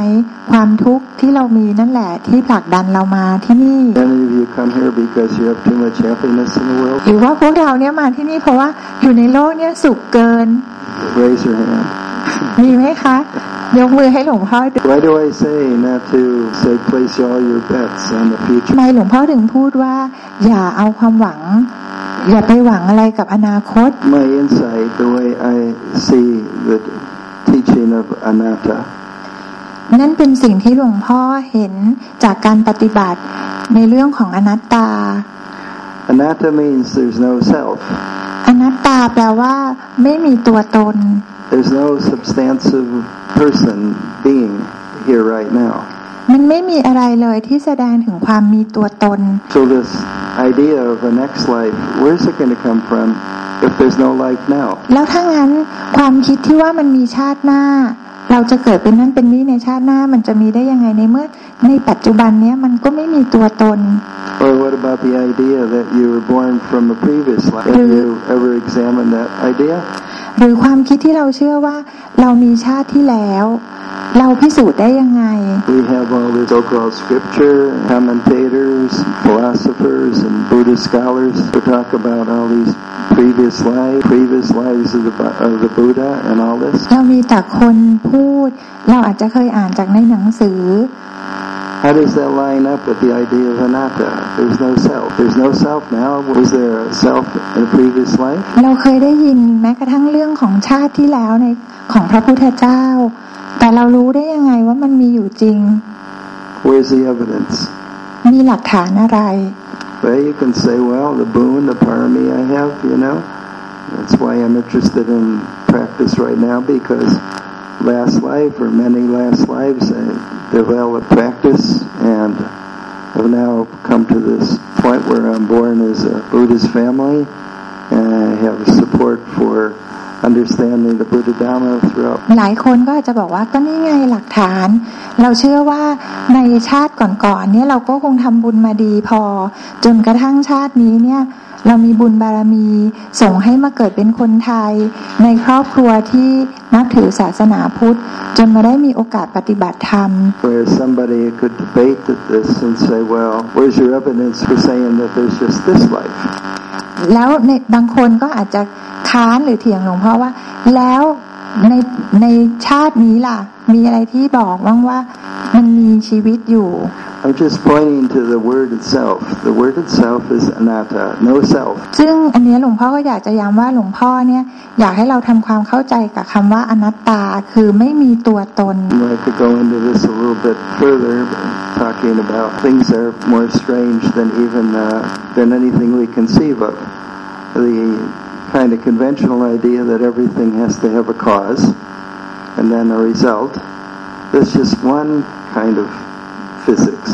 ความทุกข์ที่เรามีนั่นแหละที่ผลักดันเรามาที่นี่ Any of you come here because you have too much happiness in the world? หรือว่าพวกเราเนี่ยมาที่นี่เพราะว่าอยู่ในโลกเนี่ยสุขเกิน Raise your hand. มีไหมคะยกมือให้หลวงพ่อดู Why do I say not to say place all your bets on the ทำ future? ไมหลวงพ่อถึงพูดว่า อย่าเอาความหวังอย่าไปหวังอะไรกับอนาคต My insight, the way I see the teaching of anatta, นั่นเป็นสิ่งที่หลวงพ่อเห็นจากการปฏิบัติในเรื่องของอนัตตา anatta means there's no self. อนัตตาแปลว่าไม่มีตัวตน There's no substantive person being here right now. มันไม่มีอะไรเลยที่แสดงถึงความมีตัวตน So this idea of a next life, where's it going to come from if there's no life now? แล้วถ้างั้นความคิดที่ว่ามันมีชาติหน้า เราจะเกิดเป็นนั่นเป็นนี่ในชาติหน้ามันจะมีได้ยังไงในเมื่อในปัจจุบันเนี้ยมันก็ไม่มีตัวตน Or what about the idea that you were born from a previous life? Have you ever examined that idea? หรือความคิดที่เราเชื่อว่าเรามีชาติที่แล้ว เราพิสูจน์ได้ยังไง We have all this so-called scripture, commentators, philosophers, and Buddhist scholars who talk about all these previous lives, previous lives of the, Bu- of the Buddha and all this. เรามีแต่คนพูด เราอาจจะเคยอ่านจากในหนังสือ How does that line up with the idea of anatta? There's no self. There's no self now. Was there a self in a previous life? เราเคยได้ยินแม้กระทั่งเรื่องของชาติที่แล้วในของพระพุทธเจ้า แต่เรารู้ได้ยังไงว่ามันมีอยู่จริง Where's the evidence? มีหลักฐานอะไร Well, you can say, well, the boon, the parami I have, you know, that's why I'm interested in practice right now because last life or many last lives I developed practice and have now come to this point where I'm born as a Buddhist family and I have support for understanding the Buddha Dhamma throughout หลายคนก็อาจจะบอกว่าก็นี่ไงหลักฐาน เราเชื่อว่าในชาติก่อนๆเนี่ยเราก็คงทำบุญมาดีพอ จนกระทั่งชาตินี้เนี่ย เรามีบุญบารมีส่งให้มาเกิดเป็นคนไทย ในครอบครัวที่นับถือศาสนาพุทธ จนมาได้มีโอกาสปฏิบัติธรรม where somebody could debate this and say, well, where's your evidence for saying that there's just this life? แล้วในบางคนก็อาจจะค้านหรือเถียงหลวงพ่อว่า แล้วในในชาตินี้ล่ะ มีอะไรที่บอกบ้างว่ามันมีชีวิตอยู่ I'm just pointing to the word itself. The word itself is anatta, no self. ซึ่งอันเนี้ยหลวงพ่อก็อยากจะย้ำว่าหลวงพ่อเนี่ย อยากให้เราทำความเข้าใจกับคำว่าอนัตตาคือไม่มีตัวตน I'd like to go into this a little bit further, talking about things that are more strange than even uh, than anything we conceive of. The kind of conventional idea that everything has to have a cause and then a result. There's just one kind of physics.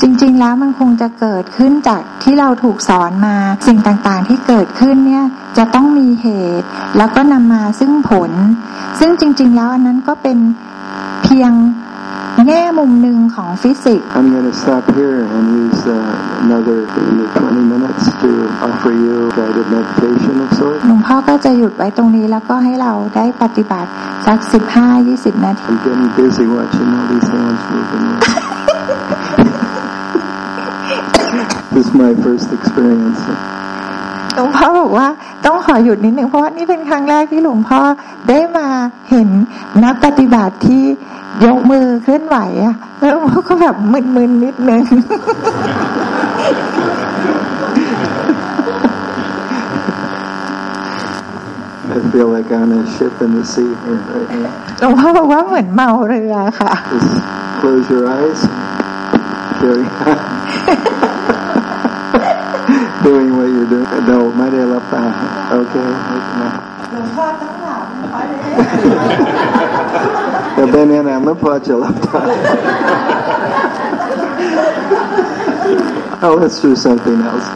จริงๆ แล้วมันคงจะเกิดขึ้นจากที่เราถูกสอนมา สิ่งต่างๆ ที่เกิดขึ้นเนี่ยจะต้องมีเหตุ แล้วก็นำมาซึ่งผล ซึ่งจริง ๆ แล้วอันนั้นก็เป็นเพียง แง่มุมหนึ่งของฟิสิกส์ I'm going to stop here and use uh, another 20 minutes to offer you guided meditation of sorts. หลวงพ่อก็จะหยุดไว้ตรงนี้แล้วก็ให้เราได้ปฏิบัติสัก 15-20 นาที I'm getting busy watching all these hands moving. this is my first experience. หลวงพ่อบอกว่าต้องขอหยุดนิดหนึ่งเพราะว่านี่เป็นครั้งแรกที่หลวงพ่อได้มาเห็นนักปฏิบัติที่ ยกมือเคลื่อนไหวอะแล้วหลวงพ่อก็แบบมึนๆนิดนึง I feel like I'm on a ship in the sea here right now. หลวงพ่อบอกว่าเหมือนเมาเรือค่ะ Just close your eyes. Carry on. doing what you're doing เราไม่ได้รับตาโอเคแต่เป็นแนะนำไม่ พอจะรับตา Oh, let's do something else.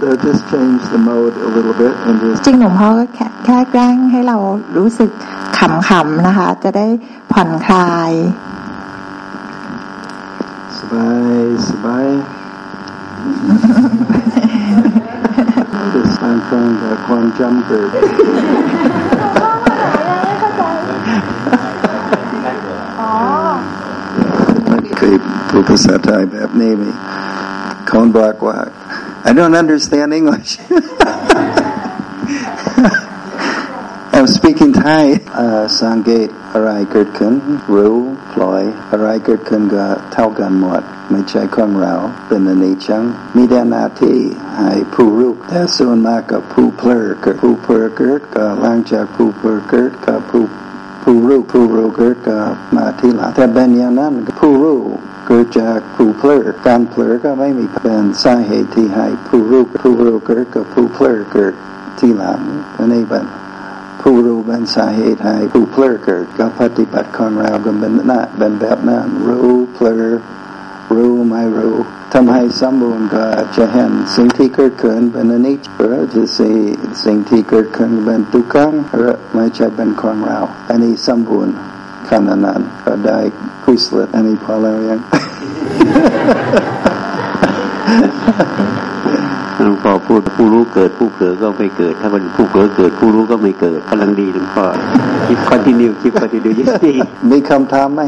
so just change the mode a little bit and just. จริงหลวงพ่อก็แค่แค่แกล้งให้เรารู้สึกขำๆนะคะ จะได้ผ่อนคลาย สบายสบายจะสร้างฟังกับความจำเกิด มันเคยพูดภาษาไทยแบบนี้มีคนบอกว่า I don't understand English I'm speaking Thai สังเกตอะไรเกิดขึ้นรู้ปล่อยอะไรเกิดขึ้นก็เท่ากันหมดไม่ใช่ของเราเป็นอนิจจังมีแต่หน้าที่ให้ผู้รู้แต่ส่วนมากกับผู้เพลิดเกิดผู้เพลิดเกิดก็หลังจากผู้เพลิดเกิดก็ผู้ผู้รู้ผู้รู้เกิดก็มาทีหลังแต่เป็นอย่างนั้นผู้รู้ เกิดจากผู้เพลิดการเพลิดก็ไม่มีเป็นสาเหตุที่ให้ผู้รู้ผู้รู้เกิดกับผู้เพลิดเกิดทีหลังอันนี้เป็นผู้รู้เป็นสาเหตุให้ผู้เพลิดเกิดก็ปฏิบัติของเราก็เป็นน่ะเป็นแบบนั้นรู้เพลิดรู้ไม่รู้ทำให้สมบูรณ์ก็จะเห็นสิ่งที่เกิดขึ้นเป็นอนิจจ์จะสิสิ่งที่เกิดขึ้นเป็นทุกขังหรือไม่ใช่เป็นของเราอันนี้สมบูรณ์ ขนาดนั้นก็ได้คุยสลัดอันนี้พอแล้วยังหลวงพ่อพูดผู้รู้เกิดผู้เผลอก็ไม่เกิด ถ้ามันผู้เผลอเกิดผู้รู้ก็ไม่เกิดกำลังดีหลวงพ่อคิดคอนติเนียคิดคอนติเนียยิ่งดีมีคำถามไหม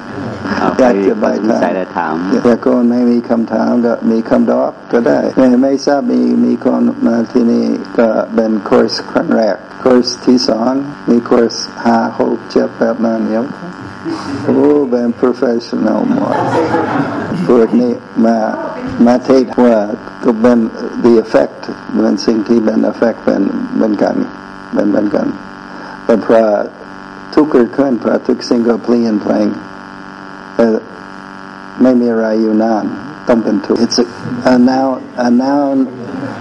เอาอไปยากจะไปนิสัยและถามแต่ก็ไม่มีคำถามก็มีคำตอบก็ได้ไม่ไม่ทราบมีมีคนมาที่นี่ก็เป็นคอร์สครั้งแรกคอร์สที่สองมีคอร์สห้าหกเจ็ดแบบนั้นเดียวโอ้เป็น professional หมดพวกนี้มามาเทศว่าก็เป็น the effect เป็นสิ่งที่เป็น effect เป็นเหมือนกันเป็นเหมือนกันแต่พระทุกเกิดขึ้นพระทุกสิ่งก็เปลี่ยนแปลงแต่ ไม่มีอะไรอยู่นาน ต้องเป็นทุก It's a, a noun a noun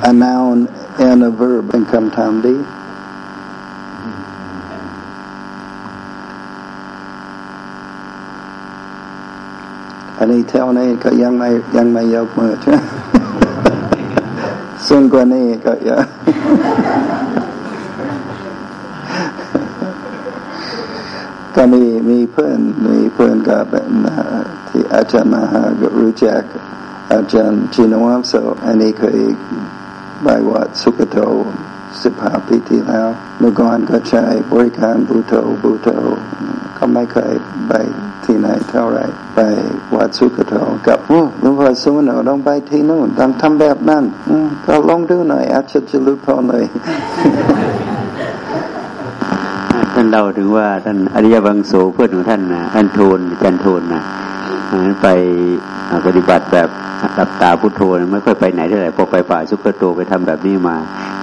a noun and a verb เป็นคำถามดีอันนี้เท่านี้ก็ยังไม่ยังไม่ยกมือใช่ไหมซึ่งกว่านี้ก็ยัง ก็มีมีเพื่อนมีเพื่อนก็เป็นที่อาจารย์มหาก็รู้จักอาจารย์จินวัมโซอันนี้เคยไปวัดสุกโตสิบห้าปีที่แล้วเมื่อก่อนก็ใช้บริการบูโตบูโตก็ไม่เคยไปที่ไหนเท่าไรไปวัดสุกโตกับโอ้หลวงพ่อสุวรรณต้องไปที่นู่นต้องทำแบบนั้นก็ลองดูหน่อยอาจจะจะรู้พอเลยท่า เล่าถึงว่าท่านอริยบังโสเพื่อนของท่านนะท่านโทนอาจารย์โทนนะอ่าไปอ่าปฏิบัติแบบหลับตาพุทโธนะไม่ค่อยไปไหนเท่าไหร่พอไปป่าซุปเปอร์โตไปทำแบบนี้มา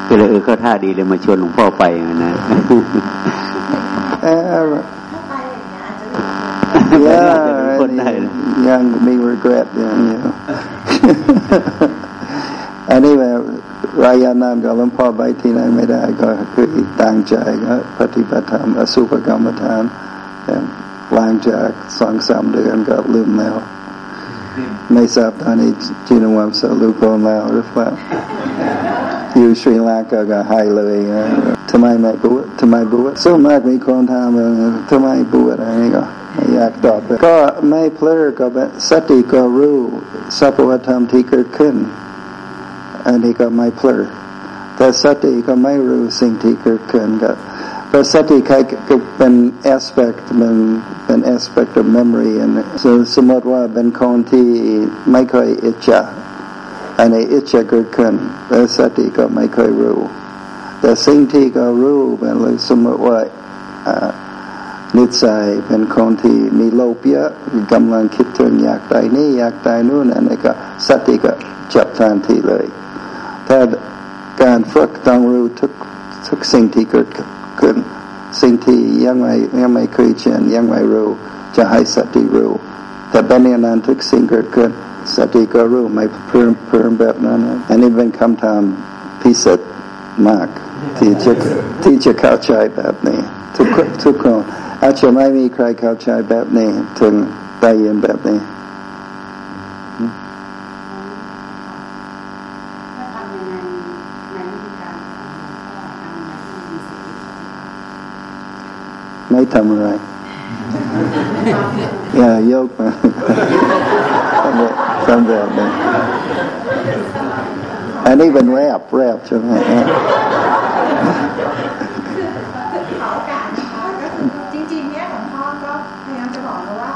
ก็เลยเออเข้าท่าดีเลยมาชวนหลวงพ่อไปนะ Uh, เป็น yeah, คนได้เลย young me regret yeah, yeah. อันนี้แบบ รายานานก็หลวงพ่อไปที่ไหนไม่ได้ ก็คือตั้งใจก็ปฏิบัติธรรมอสุภกรรมฐานแต่หลังจากสองสามเดือนก็ลืมแล้ว ไม่ทราบตอนนี้จีนวัมสรุปแล้วหรือเปล่าอยู่ศรีลังกาก็หายเลยนะทำไมไม่บวชทำไมบวชส่วนมากมีคนถามว่าทำไมบวชอะไรนี้ก็อยากตอบก็ไม่เพลิดก็แบบสติก็รู้สภาวธรรมที่เกิดขึ้น อันนี้ก็ไม่เพลิดแต่สติก็ไม่รู้สิ่งที่เกิดขึ้นก็เพระสติใครก็เป็น aspect มันเป็น aspect of memory อันนี้ so สมมติว่าเป็นคนที่ไม่เคยอิจฉาอันนี้อิจฉาเกิดขึ้นแต่สติก็ไม่เคยรู้ แต่สิ่งที่ก็รู้เป็นเลยสมมติว่าอ่านิสัยเป็นคนที่มีโลภเยอะกำลังคิดถึงอยากได้นี่อยากได้นู่นอันนี้ก็สติก็จับทันทีเลย แต่การฝึกต้องรู้ทุกทุกสิ่งที่เกิดขึ้น สิ่งที่ยังไม่ยังไม่เคยเช่นยังไม่รู้ จะให้สติรู้ แต่เป็นอย่างนั้นทุกสิ่งเกิดขึ้นสติก็รู้ไม่เพิ่มเพิ่มแบบนั้น อันนี้เป็นคำถามพิเศษมาก ที่จะที่จะเข้าใจแบบนี้ ทุกทุกคนอาจจะไม่มีใครเข้าใจแบบนี้ ถึงได้ยินแบบนี้ ถ้าทำยังไงในวิธีการของหลวงพ่อทำยังไงให้มีสติสัมปชัญญะ ไม่ทำอะไร อย่ายกมาทำแบบทำแบบนี้อันนี้เป็นแรบแรบใช่ไหมฮะ ขอโอกาสนะคะก็คือจริงๆเนี่ยหลวงพ่อก็พยายามจะบอกเราว่า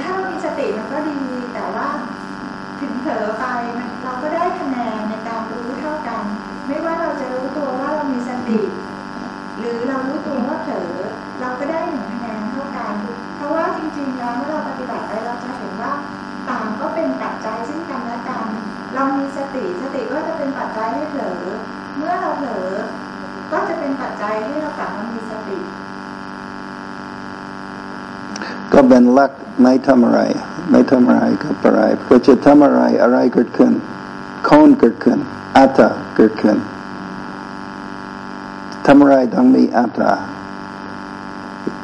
ถ้าเรามีสติมันก็ดี แต่ว่าถึงเผลอไปมันเราก็ได้คะแนนในการรู้เท่ากัน ไม่ว่าเราจะรู้ตัวว่าเรามีสติ หรือเรารู้ตัวว่าเผลอเราก็ได้หนึ่งคะแนนเท่ากัน เพราะว่าจริงๆแล้วเมื่อเราปฏิบัติไปเราจะเห็นว่าต่างก็เป็นปัจจัยซึ่งกันและกัน เรามีสติสติก็จะเป็นปัจจัยให้เผลอ เมื่อเราเผลอ ก็จะเป็นปัจจัยให้เรากลับมามีสติ ก็เป็นลักไม่ทำอะไร ไม่ทำอะไรกับอะไรก็จะทำอะไรอะไรเกิดขึ้นโคนเกิดขึ้นอัตตาเกิดขึ้นทำอะไรต้องมีอัตตา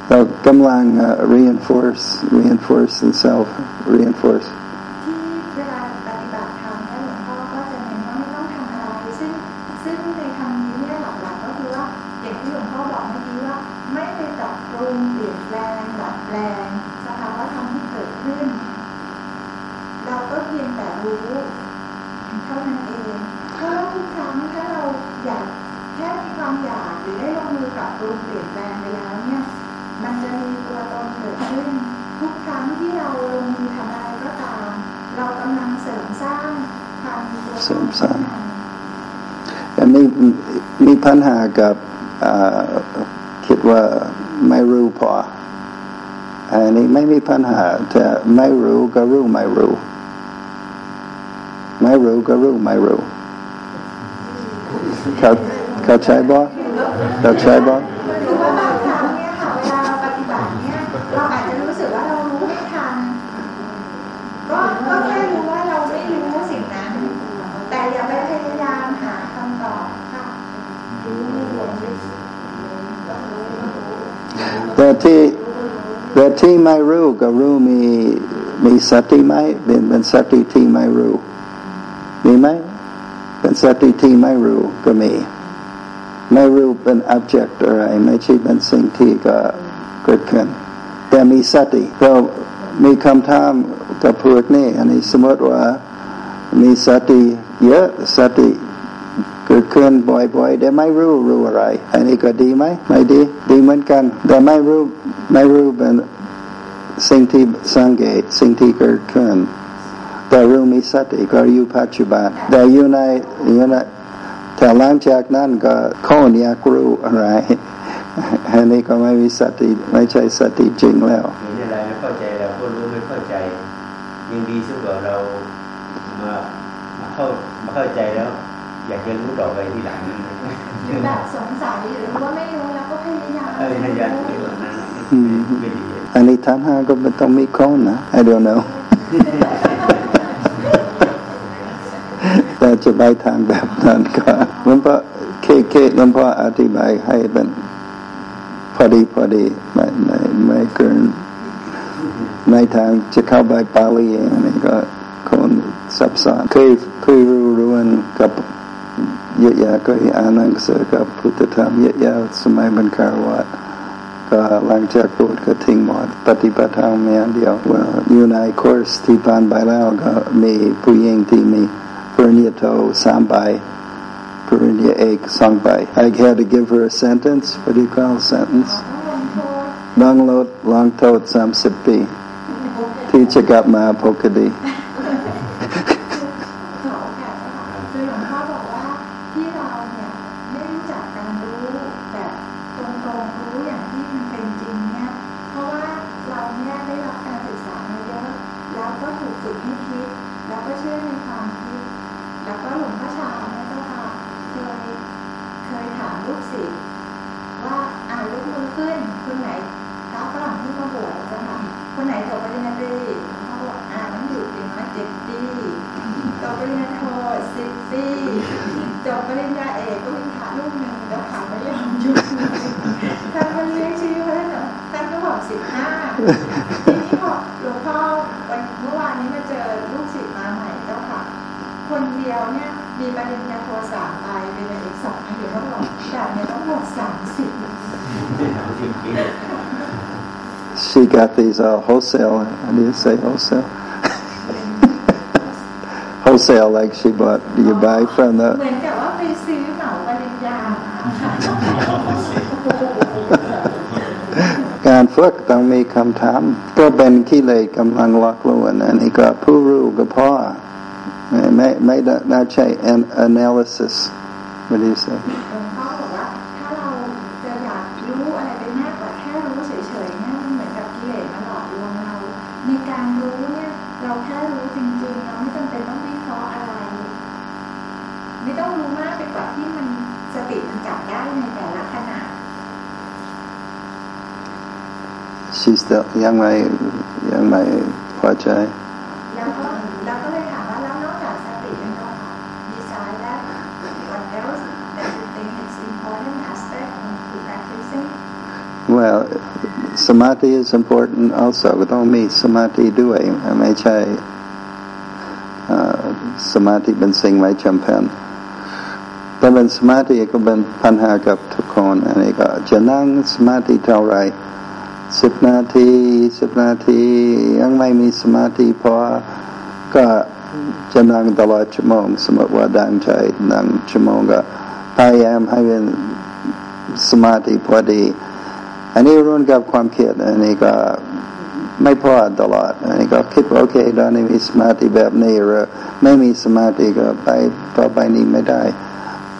เรากำลัง uh, reinforce reinforce the self reinforce ที่เวลาปฏิบัติธรรมเนี่ยหลวงพ่อก็จะเน้นว่าไม่ต้องทำอะไร ซึ่งซึ่งในคำนี้เนี่ยหลักๆก็คือว่าอย่างที่หลวงพ่อบอกเมื่อกี้ว่า ไม่ไปปรับปรุงเปลี่ยนแปลงดัดแปลงสภาวะธรรมที่เกิดขึ้น เราก็เพียงแต่รู้เท่านั้นเองเพราะว่าทุกครั้งถ้าเราอยากแค่มีความอยากหรือได้ลงมือปรับปรุงเปลี่ยนแปลงไปแล้วเนี่ย มันจะมีตัวตนเกิดขึ้น ทุกครั้งที่เราลงมือทำอะไรก็ตาม เรากำลังเสริมสร้างความมีตัวตน เสริมสร้าง ขึ้นมา แต่มีมีปัญหา กับคิดว่าไม่รู้พออันนี้ไม่มีปัญหาจะไม่รู้ก็รู้ไม่รู้ ไม่รู้ก็รู้ไม่รู้เข้าเข้าใจบ่เข้าใจบ่ คือว่าบางครั้งเนี่ยค่ะเวลาเราปฏิบัติเนี่ยเราอาจจะรู้สึกว่าเรารู้ไม่ทัน ก็ก็แค่รู้ว่าเราไม่รู้สิ่งนั้น แต่อย่าไปพยายามหาคำตอบค่ะรู้ไม่รู้ แต่ที่ แต่ที่ไม่รู้ก็รู้มีมีสติไหมเป็นเป็นสติที่ไม่รู้มีไหมเป็นสติที่ไม่รู้ก็มี ไม่รู้เป็น object อะไรไม่ใช่เป็นสิ่งที่ก็เกิดขึ้น แต่มีสติก็มีคำถามกับพวกนี้อันนี้สมมติว่ามีสติเยอะสติเกิดขึ้นบ่อยๆแต่ไม่รู้รู้อะไร อันนี้ก็ดีไหมไม่ดี ดีเหมือนกัน แต่ไม่รู้ ไม่รู้เป็นสิ่งที่สังเกตสิ่งที่เกิดขึ้นแต่รู้มีสติก็อยู่ปัจจุบันแต่อยู่ในอยู่ในแต่หลังจากนั้นก็คนอยากรู้อะไรอันนี้ก็ไม่มีสติไม่ใช่สติจริงแล้วเห็นอะไรไม่เข้าใจเราก็รู้ไม่เข้าใจยังดีสุดกว่าเรามามาเข้ามาเข้าใจแล้ว อยากจะรู้ต่อไปทีหลังหรือแบบสงสัยหรือว่าไม่รู้แล้วก็พยายามเออพยายาม รู้แบบนั้นนะอืมไม่ดีอันนี้าก็ไม่ต้องมีคนนะ I don't know แต่จะไปทางแบบนั้นก็หลวงพ่อเคเคหลวงพ่ออธิบายให้เป็นพอดีพอดีไม่ไม่ไม่เกินในทางจะเข้าไปปาลีเองอันนี้ก็คนซับซ้อนเคยเคยรู้รู้กันกับเยอะแยะก็อ่านหนังสือกับพุทธธรรมเยอะแยะสมัยบรรคารวัตร ก็หลังจากบวชก็ทิ้งหมดปฏิบัติธรรมมีอันเดียวว่าอยู่ในคอร์สที่ผ่านไปแล้วก็มีผู้หญิงที่มีปริญญาโทสามใบปริญญาเอกสองใบ I had to give her a sentence what do you call a sentence ต้องลงโทษลองลดลองโทษสามสิบปีที่จะกลับมาปกติ She got these uh, wholesale. How do you say wholesale? wholesale, like she bought. You buy from เห the มือนกับว่าไปซื้อเหมาปริญญามา การฝึกต้องมีคำถามก็เป็นกิเลสกำลังล็อกลวนอันนี้ก็ผู้รู้ก็พอไม่ไม่ไม่ได้น่าใช้ an analysis what do you say หล ยังไม่ยังไม่พอใจแล้วก็เราก็เลยถามว่าแล้วนอกจากสติแล้วเนาะค่ะ beside that what else that you think is important aspect to practicing well samadhi is important also ก็ต้องมีสมาธิด้วยไม่ใช่เอ่อสมาธิเป็นสิ่งไม่จำเป็นแต่เป็นสมาธิก็เป็นปัญหากับทุกคนอันนี้ก็จะนั่งสมาธิเท่าไหร สิบนาทีสิบนาทียังไม่มีสมาธิพอก็จะนั่งตลอดชั่วโมงสมมติว่าดังใจนั่งชั่วโมงก็พยายามให้เป็นสมาธิพอดี อันนี้ร่วมกับความเครียดอันนี้ก็ไม่พอตลอดอันนี้ก็คิดว่าโอเคตอนนี้มีสมาธิแบบนี้หรือไม่มีสมาธิก็ไปต่อไปนี้ไม่ได้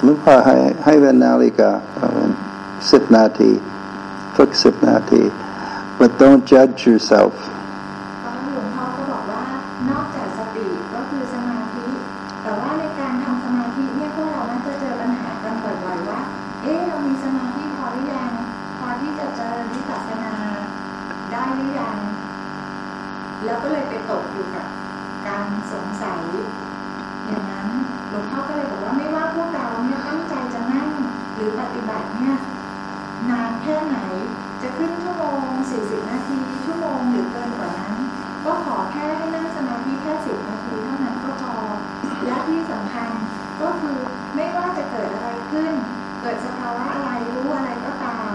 หรือว่าให้ให้เป็นนาฬิกาสิบนาทีฝึกสิบนาที but don't judge yourself จะขึ้นชั่วโมง 40 นาที ชั่วโมงหรือเกินกว่านั้น ก็ขอแค่ให้นั่งสมาธิแค่ 10 นาทีเท่านั้นก็พอ และที่สำคัญก็คือไม่ว่าจะเกิดอะไรขึ้น เกิดสภาวะอะไรรู้อะไรก็ตาม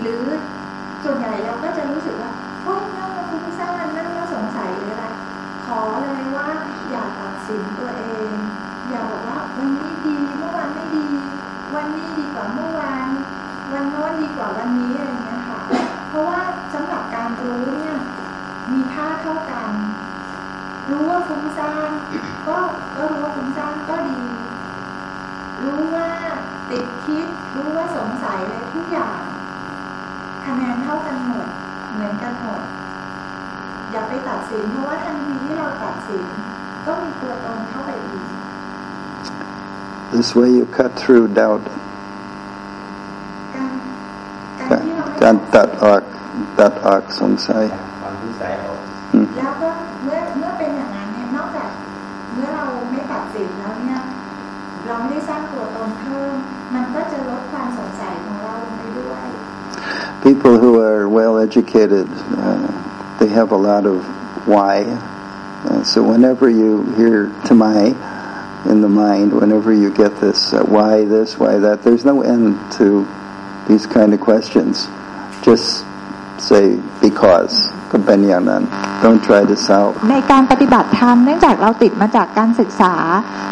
หรือส่วนใหญ่เราก็จะรู้สึกว่าโอ้ยนั่งมาคุ้งซ่านนั่งมาสงสัยเลยละขอเลยว่าอย่าตัดสินตัวเอง อย่าบอกว่าวันนี้ดีเมื่อวานไม่ดี วันนี้ดีกว่าเมื่อวาน วันโน้นดีกว่าวันนี้อะไรอย่างเงี้ยค่ะ เพราะว่าสำหรับการรู้เนี่ยมีค่าเท่ากัน รู้ว่าฟุ้งซ่านก็ก็รู้ว่าฟุ้งซ่านก็ดี รู้ว่าติดคิด รู้ว่าสงสัยอะไรทุกอย่างคะแนนเท่ากันหมด เหมือนกันหมด อย่าไปตัดสิน เพราะว่าทันทีที่เราตัดสิน ก็มีตัวตนเข้าไปอีก this way you cut through doubt การการที่เราไม่การตัดออกตัดออกสงสัยความสงสัย people who are well educated, uh, they have a lot of why. Uh, so whenever you hear tamai in the mind, whenever you get this uh, why this, why that, there's no end to these kind of questions. Just say because. ก็เป็นอย่างนั้น Don't try to solve. ในการปฏิบัติธรรมเนื่องจากเราติดมาจากการศึกษา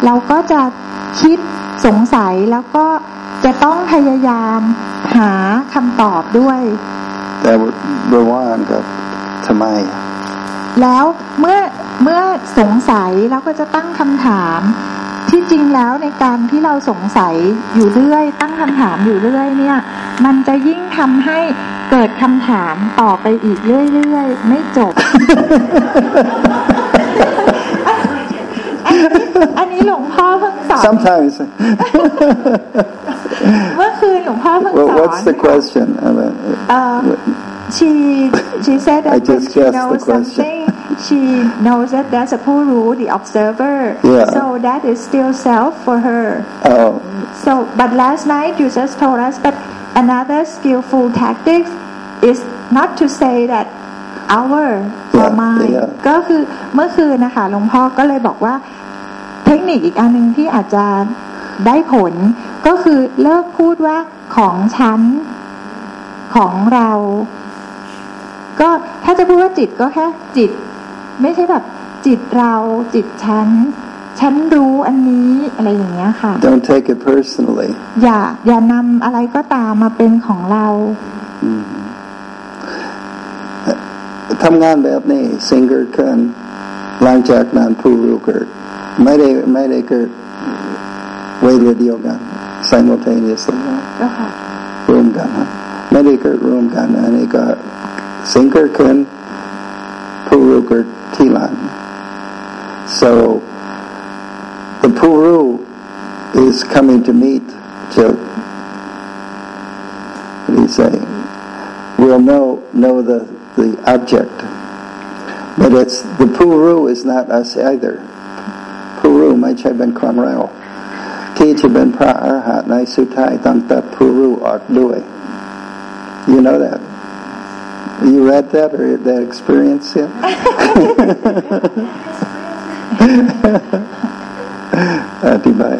เราก็จะคิดสงสัยแล้วก็จะต้องพยายาม หาคำตอบด้วย แต่บวานกับทำไม แล้วเมื่อเมื่อสงสัยเราก็จะตั้งคำถาม ที่จริงแล้วในการที่เราสงสัยอยู่เรื่อย ตั้งคำถามอยู่เรื่อย เนี่ย มันจะยิ่งทำให้เกิดคำถามต่อไปอีกเรื่อยๆ ไม่จบ อันนี้หลวงพ่อเพิ่งสอน Sometimes. เมื่อคืนหลวงพ่อเพิ่ง well, สอน what's the question? I mean, Uh, she she said that I when just she guessed the knows question. something, she knows that that's a puru, the observer. Yeah. So that is still self for her. oh, So, but last night you just told us that another skillful tactic is not to say that hour for Yeah, mind yeah. ก็คือเมื่อคืนนะคะหลวงพ่อก็เลยบอกว่า เทคนิคอีกอันหนึ่งที่อาจจะได้ผล ก็คือเลิกพูดว่าของฉัน ของเรา ก็ถ้าจะพูดว่าจิตก็แค่จิต ไม่ใช่แบบจิตเรา จิตฉัน ฉันรู้อันนี้อะไรอย่างเงี้ยค่ะ Don't take it personally. อย่าอย่านำอะไรก็ตามมาเป็นของเราทำงานแบบนี้ซิงเกิลเคินหลังจากนั้นผู้รู้เกิดไม่ได้ไม่ได้เกิดเวลาเดียวกัน simultaneously ก็ค่ะ รวมกันนะไม่ได้เกิดรวมกันอันนี้ก็ซิงเกิลเคินผู้รู้เกิดที่หลัง so the Puru is coming to meet to what do you say will know know the the object but it's the Puru is not us either Puru ไม่ใช่เป็นของเรา ที่จะเป็นพระอรหันต์ในสุดท้ายต้องตัด Puru ออกด้วย you know that you read that or that experience it อธิบาย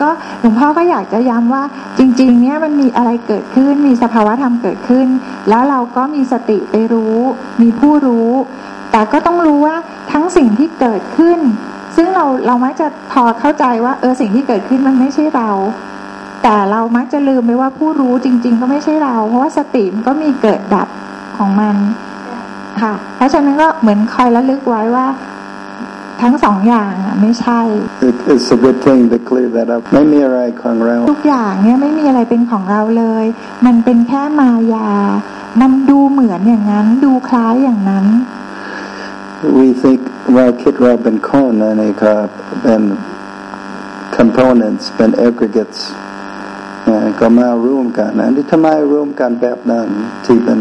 ก็หลวงพ่อก็อยากจะย้ำว่าจริง ๆ เนี่ยมันมีอะไรเกิดขึ้น มีสภาวะธรรมเกิดขึ้น แล้วเราก็มีสติไปรู้ มีผู้รู้ แต่ก็ต้องรู้ว่าทั้งสิ่งที่เกิดขึ้น ซึ่งเราเรามักจะพอเข้าใจว่า เออสิ่งที่เกิดขึ้นมันไม่ใช่เรา แต่เรามักจะลืมไปว่าผู้รู้จริง ๆ ก็ไม่ใช่เรา เพราะว่าสติมันก็มีเกิดดับของมันค่ะ เพราะฉะนั้นก็เหมือนคอยระลึกไว้ว่าทั้งสองอย่างอะไม่ใช่ It- It's a good thing to clear that up ไม่มีอะไรของเรา ทุกอย่างเนี่ยไม่มีอะไรเป็นของเราเลย มันเป็นแค่มายา มันดูเหมือนอย่างนั้น ดูคล้ายอย่างนั้น we think เราคิดเราเป็นคนอันนี้ก็เป็น components เป็น aggregates นะก็มารวมกันอันนี้ทำไมรวมกันแบบนั้นที่เป็น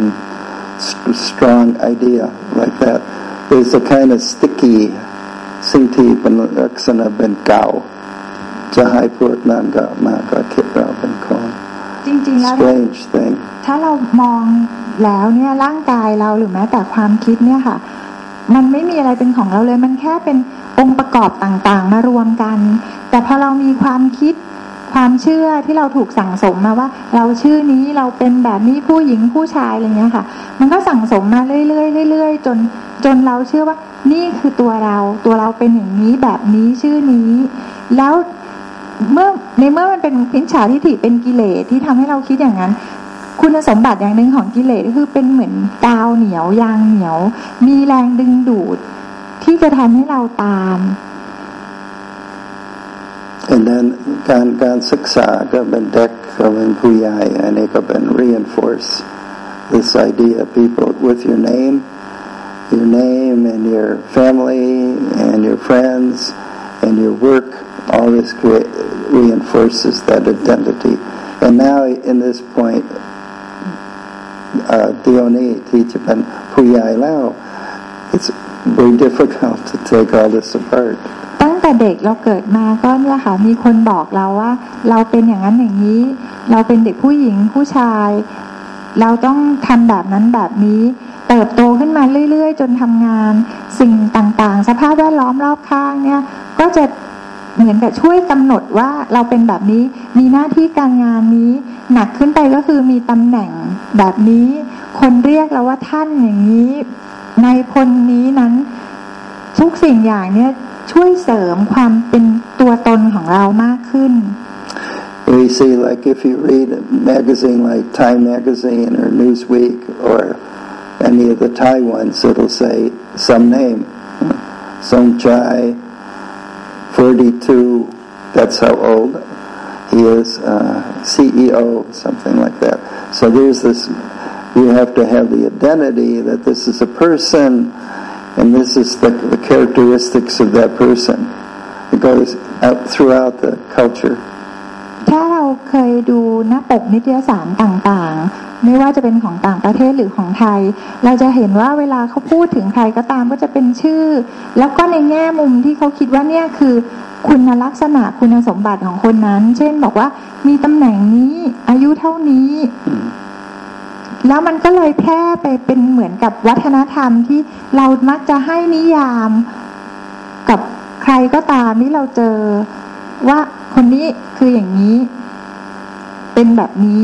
st- strong idea like that there's a kind of sticky สิ่งที่เป็นลักษณะเป็นเก่า จะให้พวกนั้นก็มาก็คิดเราเป็นคนจริงๆแล้ว strange thing ถ้าเรามองแล้วเนี่ยร่างกายเราหรือแม้แต่ความคิดเนี่ยค่ะ มันไม่มีอะไรเป็นของเราเลย มันแค่เป็นองค์ประกอบต่างๆ มารวมกัน แต่พอเรามีความคิดความเชื่อที่เราถูกสั่งสมมาว่า เราชื่อนี้เราเป็นแบบนี้ผู้หญิงผู้ชายอะไรเงี้ยค่ะ มันก็สั่งสมมาเรื่อยๆเรื่อยๆจนจนเราเชื่อว่า นี่คือตัวเราตัวเราเป็นอย่างนี้แบบนี้ชื่อนี้ แล้วเมื่อในเมื่อมันเป็นพิจฉาทิฏฐิเป็นกิเลสที่ทำให้เราคิดอย่างนั้น คุณสมบัติอย่างหนึ่งของกิเลสก็คือเป็นเหมือนกาวเหนียวยางเหนียว มีแรงดึงดูด ที่จะทำให้เราตาม and then การการศึกษาก็เป็นเด็กก็เป็นผู้ใหญ่อันนี้ก็เป็น reinforce this idea people with your name your name and your family and your friends and your work all this crea- reinforces that identity and now in this point uh, เดี๋ยวนี้ที่จะเป็นผู้ใหญ่แล้ว it's very difficult to take all this apart ตั้งแต่เด็กเราเกิดมาก็เนี่ยค่ะมีคนบอกเราว่า เราเป็นอย่างนั้นอย่างนี้ เราเป็นเด็กผู้หญิงผู้ชาย เราต้องทำแบบนั้นแบบนี้ เติบโตขึ้นมาเรื่อย ๆ จนทำงาน สิ่งต่างๆ สภาพแวดล้อมรอบข้างเนี่ย ก็จะเหมือนกับช่วยกำหนดว่าเราเป็นแบบนี้ มีหน้าที่การงานนี้ หนักขึ้นไปก็คือมีตำแหน่ง แบบนี้ คนเรียกเราว่าท่านอย่างนี้ ในายพลนี้นั้น ทุกสิ่งอย่างเนี่ยช่วยเสริมความเป็นตัวตนของเรามากขึ้น We see, like, if you read a magazine like Time Magazine or Newsweek or any of the Thai ones, it'll say some name. Song Chai, 42, that's how old he is, uh, CEO, something like that. So there's this, you have to have the identity that this is a person and this is the, the characteristics of that person. It goes out throughout the culture. ถ้าเราเคยดูหน้าปกนิตยสารต่างๆ ไม่ว่าจะเป็นของต่างประเทศหรือของไทย เราจะเห็นว่าเวลาเขาพูดถึงใครก็ตามก็จะเป็นชื่อ แล้วก็ในแง่มุมที่เขาคิดว่าเนี่ยคือคุณลักษณะคุณสมบัติของคนนั้น เช่นบอกว่ามีตำแหน่งนี้อายุเท่านี้แล้วมันก็เลยแพร่ไปเป็นเหมือนกับวัฒนธรรมที่เรามักจะให้นิยามกับใครก็ตามที่เราเจอว่า คนนี้คืออย่างนี้ เป็นแบบนี้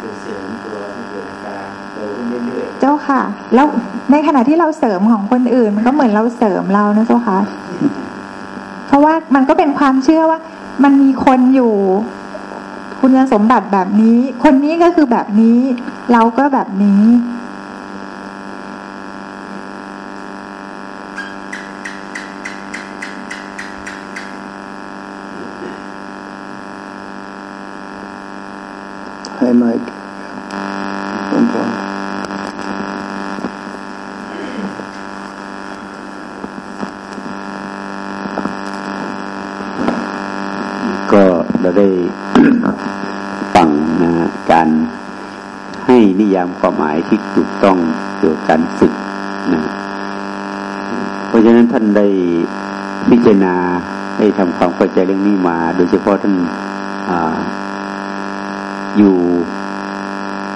คือเสริมตัวให้เกิดอาการโตขึ้นเรื่อยเจ้าค่ะ แล้วในขณะที่เราเสริมของคนอื่น มันก็เหมือนเราเสริมเรานะเจ้าค่ะ เพราะว่ามันก็เป็นความเชื่อว่า มันมีคนอยู่คุณสมบัติแบบนี้ คนนี้ก็คือแบบนี้ เราก็แบบนี้ Hi, Mike. And, uh, ก็เราได้ ฟังนะฮะการให้นิ ยามความหมายที่ถูกต้องเกี่ยวกับการฝึกนะเพราะฉะนั้นท่านได้พิจารณาได้ทำความเข้าใจเรื่องนี้มา โดยเฉพาะท่านออยู่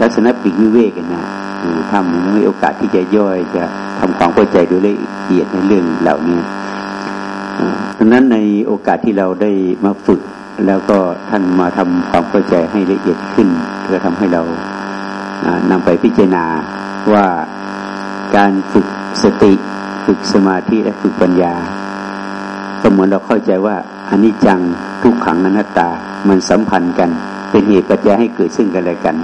ลักษณะปีกวิเวกนะอยู่ทำมีโอกาสที่จะย่อยจะทำความเข้าใจโดยละเอียดในเรื่องเหล่านี้ดังนั้นในโอกาสที่เราได้มาฝึกแล้วก็ท่านมาทำความเข้าใจให้ละเอียดขึ้นเพื่อทำให้เรา นำไปพิจารณาว่าการฝึกสติ ฝึกสมาธิและฝึกปัญญาก็เหมือนเราเข้าใจว่าอันนี้จังทุกขังอนัตตามันสัมพันธ์กัน เป็นเหตุปัจจัยให้เกิดซึ่งกันและกัน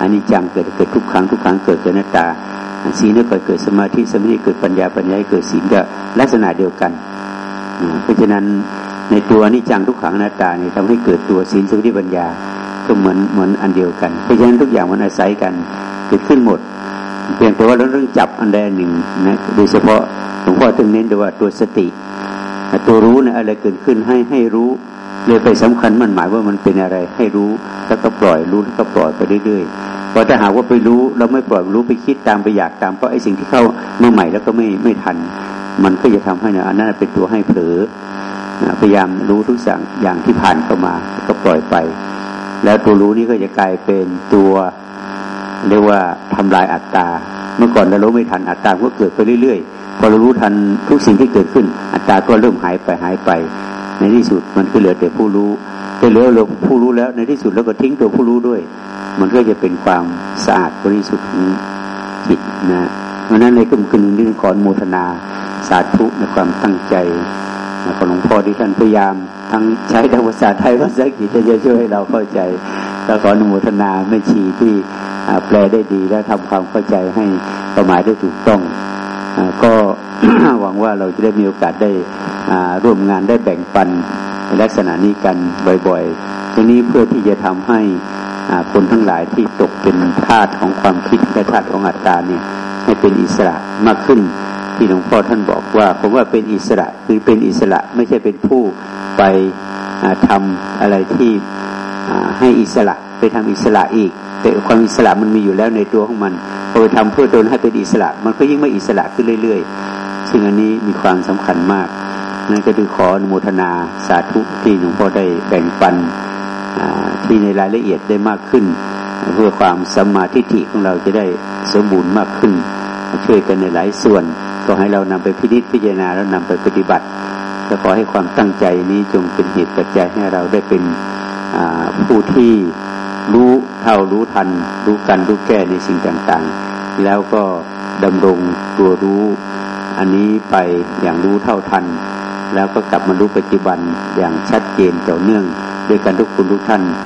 อันนี้จังเกิดเกิดทุกขังทุกขังเกิดเกิดอนัตตาศีลก็เกิดสมาธิสมาธิเกิดปัญญาปัญญาเกิดศีลก็ลักษณะเดียวกัน เพราะฉะนั้นในตัวนิจังทุกขังอนัตตาเนี่ยทำให้เกิดตัวศีลสมาธิปัญญา ก็เหมือนเหมือนอันเดียวกัน เพราะฉะนั้นทุกอย่างมันอาศัยกันเกิดขึ้นหมด เพียงแต่ว่าเราต้องจับอันใดหนึ่งนะโดยเฉพาะหลวงพ่อถึงเน้นด้วยว่าตัวสติ ตัวรู้เนี่ยอะไรเกิดขึ้นให้ให้รู้เลยไปสำคัญมันหมายว่ามันเป็นอะไรให้รู้แล้วก็ปล่อยรู้แล้วก็ปล่อยไปเรื่อยๆพราะถ้าหากว่าไปรู้เราไม่ปล่อยรู้ไปคิดตามไปอยากตามเพราะไอ้สิ่งที่เข้ามาใหม่แล้วก็ไม่ไม่ทัน มันก็จะทำให้เนี่ยอันนั้นเป็นตัวให้เผลอพยายามรู้ทุกอย่างอย่างที่ผ่านเข้ามาแล้วก็ปล่อยไป แล้วตัวรู้นี้ก็จะกลายเป็นตัวเรียกว่าทำลายอัตตา เมื่อก่อนเรารู้ไม่ทันอัตตาก็เกิดไปเรื่อยๆ พอเรารู้ทันทุกสิ่งที่เกิดขึ้น อัตตาก็เริ่มหายไปหายไป ในที่สุดมันก็เหลือแต่ผู้รู้แต่เหลือเราผู้รู้แล้วในที่สุดเราก็ทิ้งตัวผู้รู้ด้วย มันก็จะเป็นความสะอาดบริสุทธิ์ของจิตนะเพราะนั้นในกลุ่มคืนนี้ขอโมทนาสาธุในความตั้งใจของหลวงพ่อที่ท่านพยายาม ทั้งใช้ทั้งภาษาไทยภาษาอังกฤษจะช่วยให้เราเข้าใจแล้วขออนุโมทนาไม่ชีที่แปลได้ดีและทำความเข้าใจให้ความหมายได้ถูกต้องก็หวังว่าเราจะได้มีโอกาสได้ร่วมงานได้แบ่งปันในลักษณะนี้กันบ่อยๆตรงนี้เพื่อที่จะทำให้คนทั้งหลายที่ตกเป็นทาสของความคิดและทาสของอัตตาเนี่ยให้เป็นอิสระมากขึ้น ที่หลวงพ่อท่านบอกว่า ผมว่าเป็นอิสระคือเป็นอิสระไม่ใช่เป็นผู้ไปทำอะไรที่ให้อิสระไปทำอิสระอีก แต่ความอิสระมันมีอยู่แล้วในตัวของมันพอไปทำเพื่อตนให้เป็นอิสระ มันก็ยิ่งไม่อิสระขึ้นเรื่อยๆ ซึ่งอันนี้มีความสำคัญมากนั่นก็คือขออนุโมทนาสาธุที่หลวงพ่อได้แบ่งปันที่ในรายละเอียดได้มากขึ้น เพื่อความสัมมาทิฏฐิของเราจะได้สมบูรณ์มากขึ้น ช่วยกันในหลายส่วน ก็ให้เรานำไปพินิจพิจารณาแล้วนำไปปฏิบัติและขอให้ความตั้งใจนี้จงเป็นเหตุปัจจัยให้เราได้เป็นผู้ที่รู้เท่ารู้ทัน รู้กันรู้แก้ในสิ่งต่างๆ แล้วก็ดำรงตัวรู้อันนี้ไปอย่างรู้เท่าทัน แล้วก็กลับมารู้ปัจจุบันอย่างชัดเจนต่อเนื่อง ด้วยกันทุกคนทุกท่าน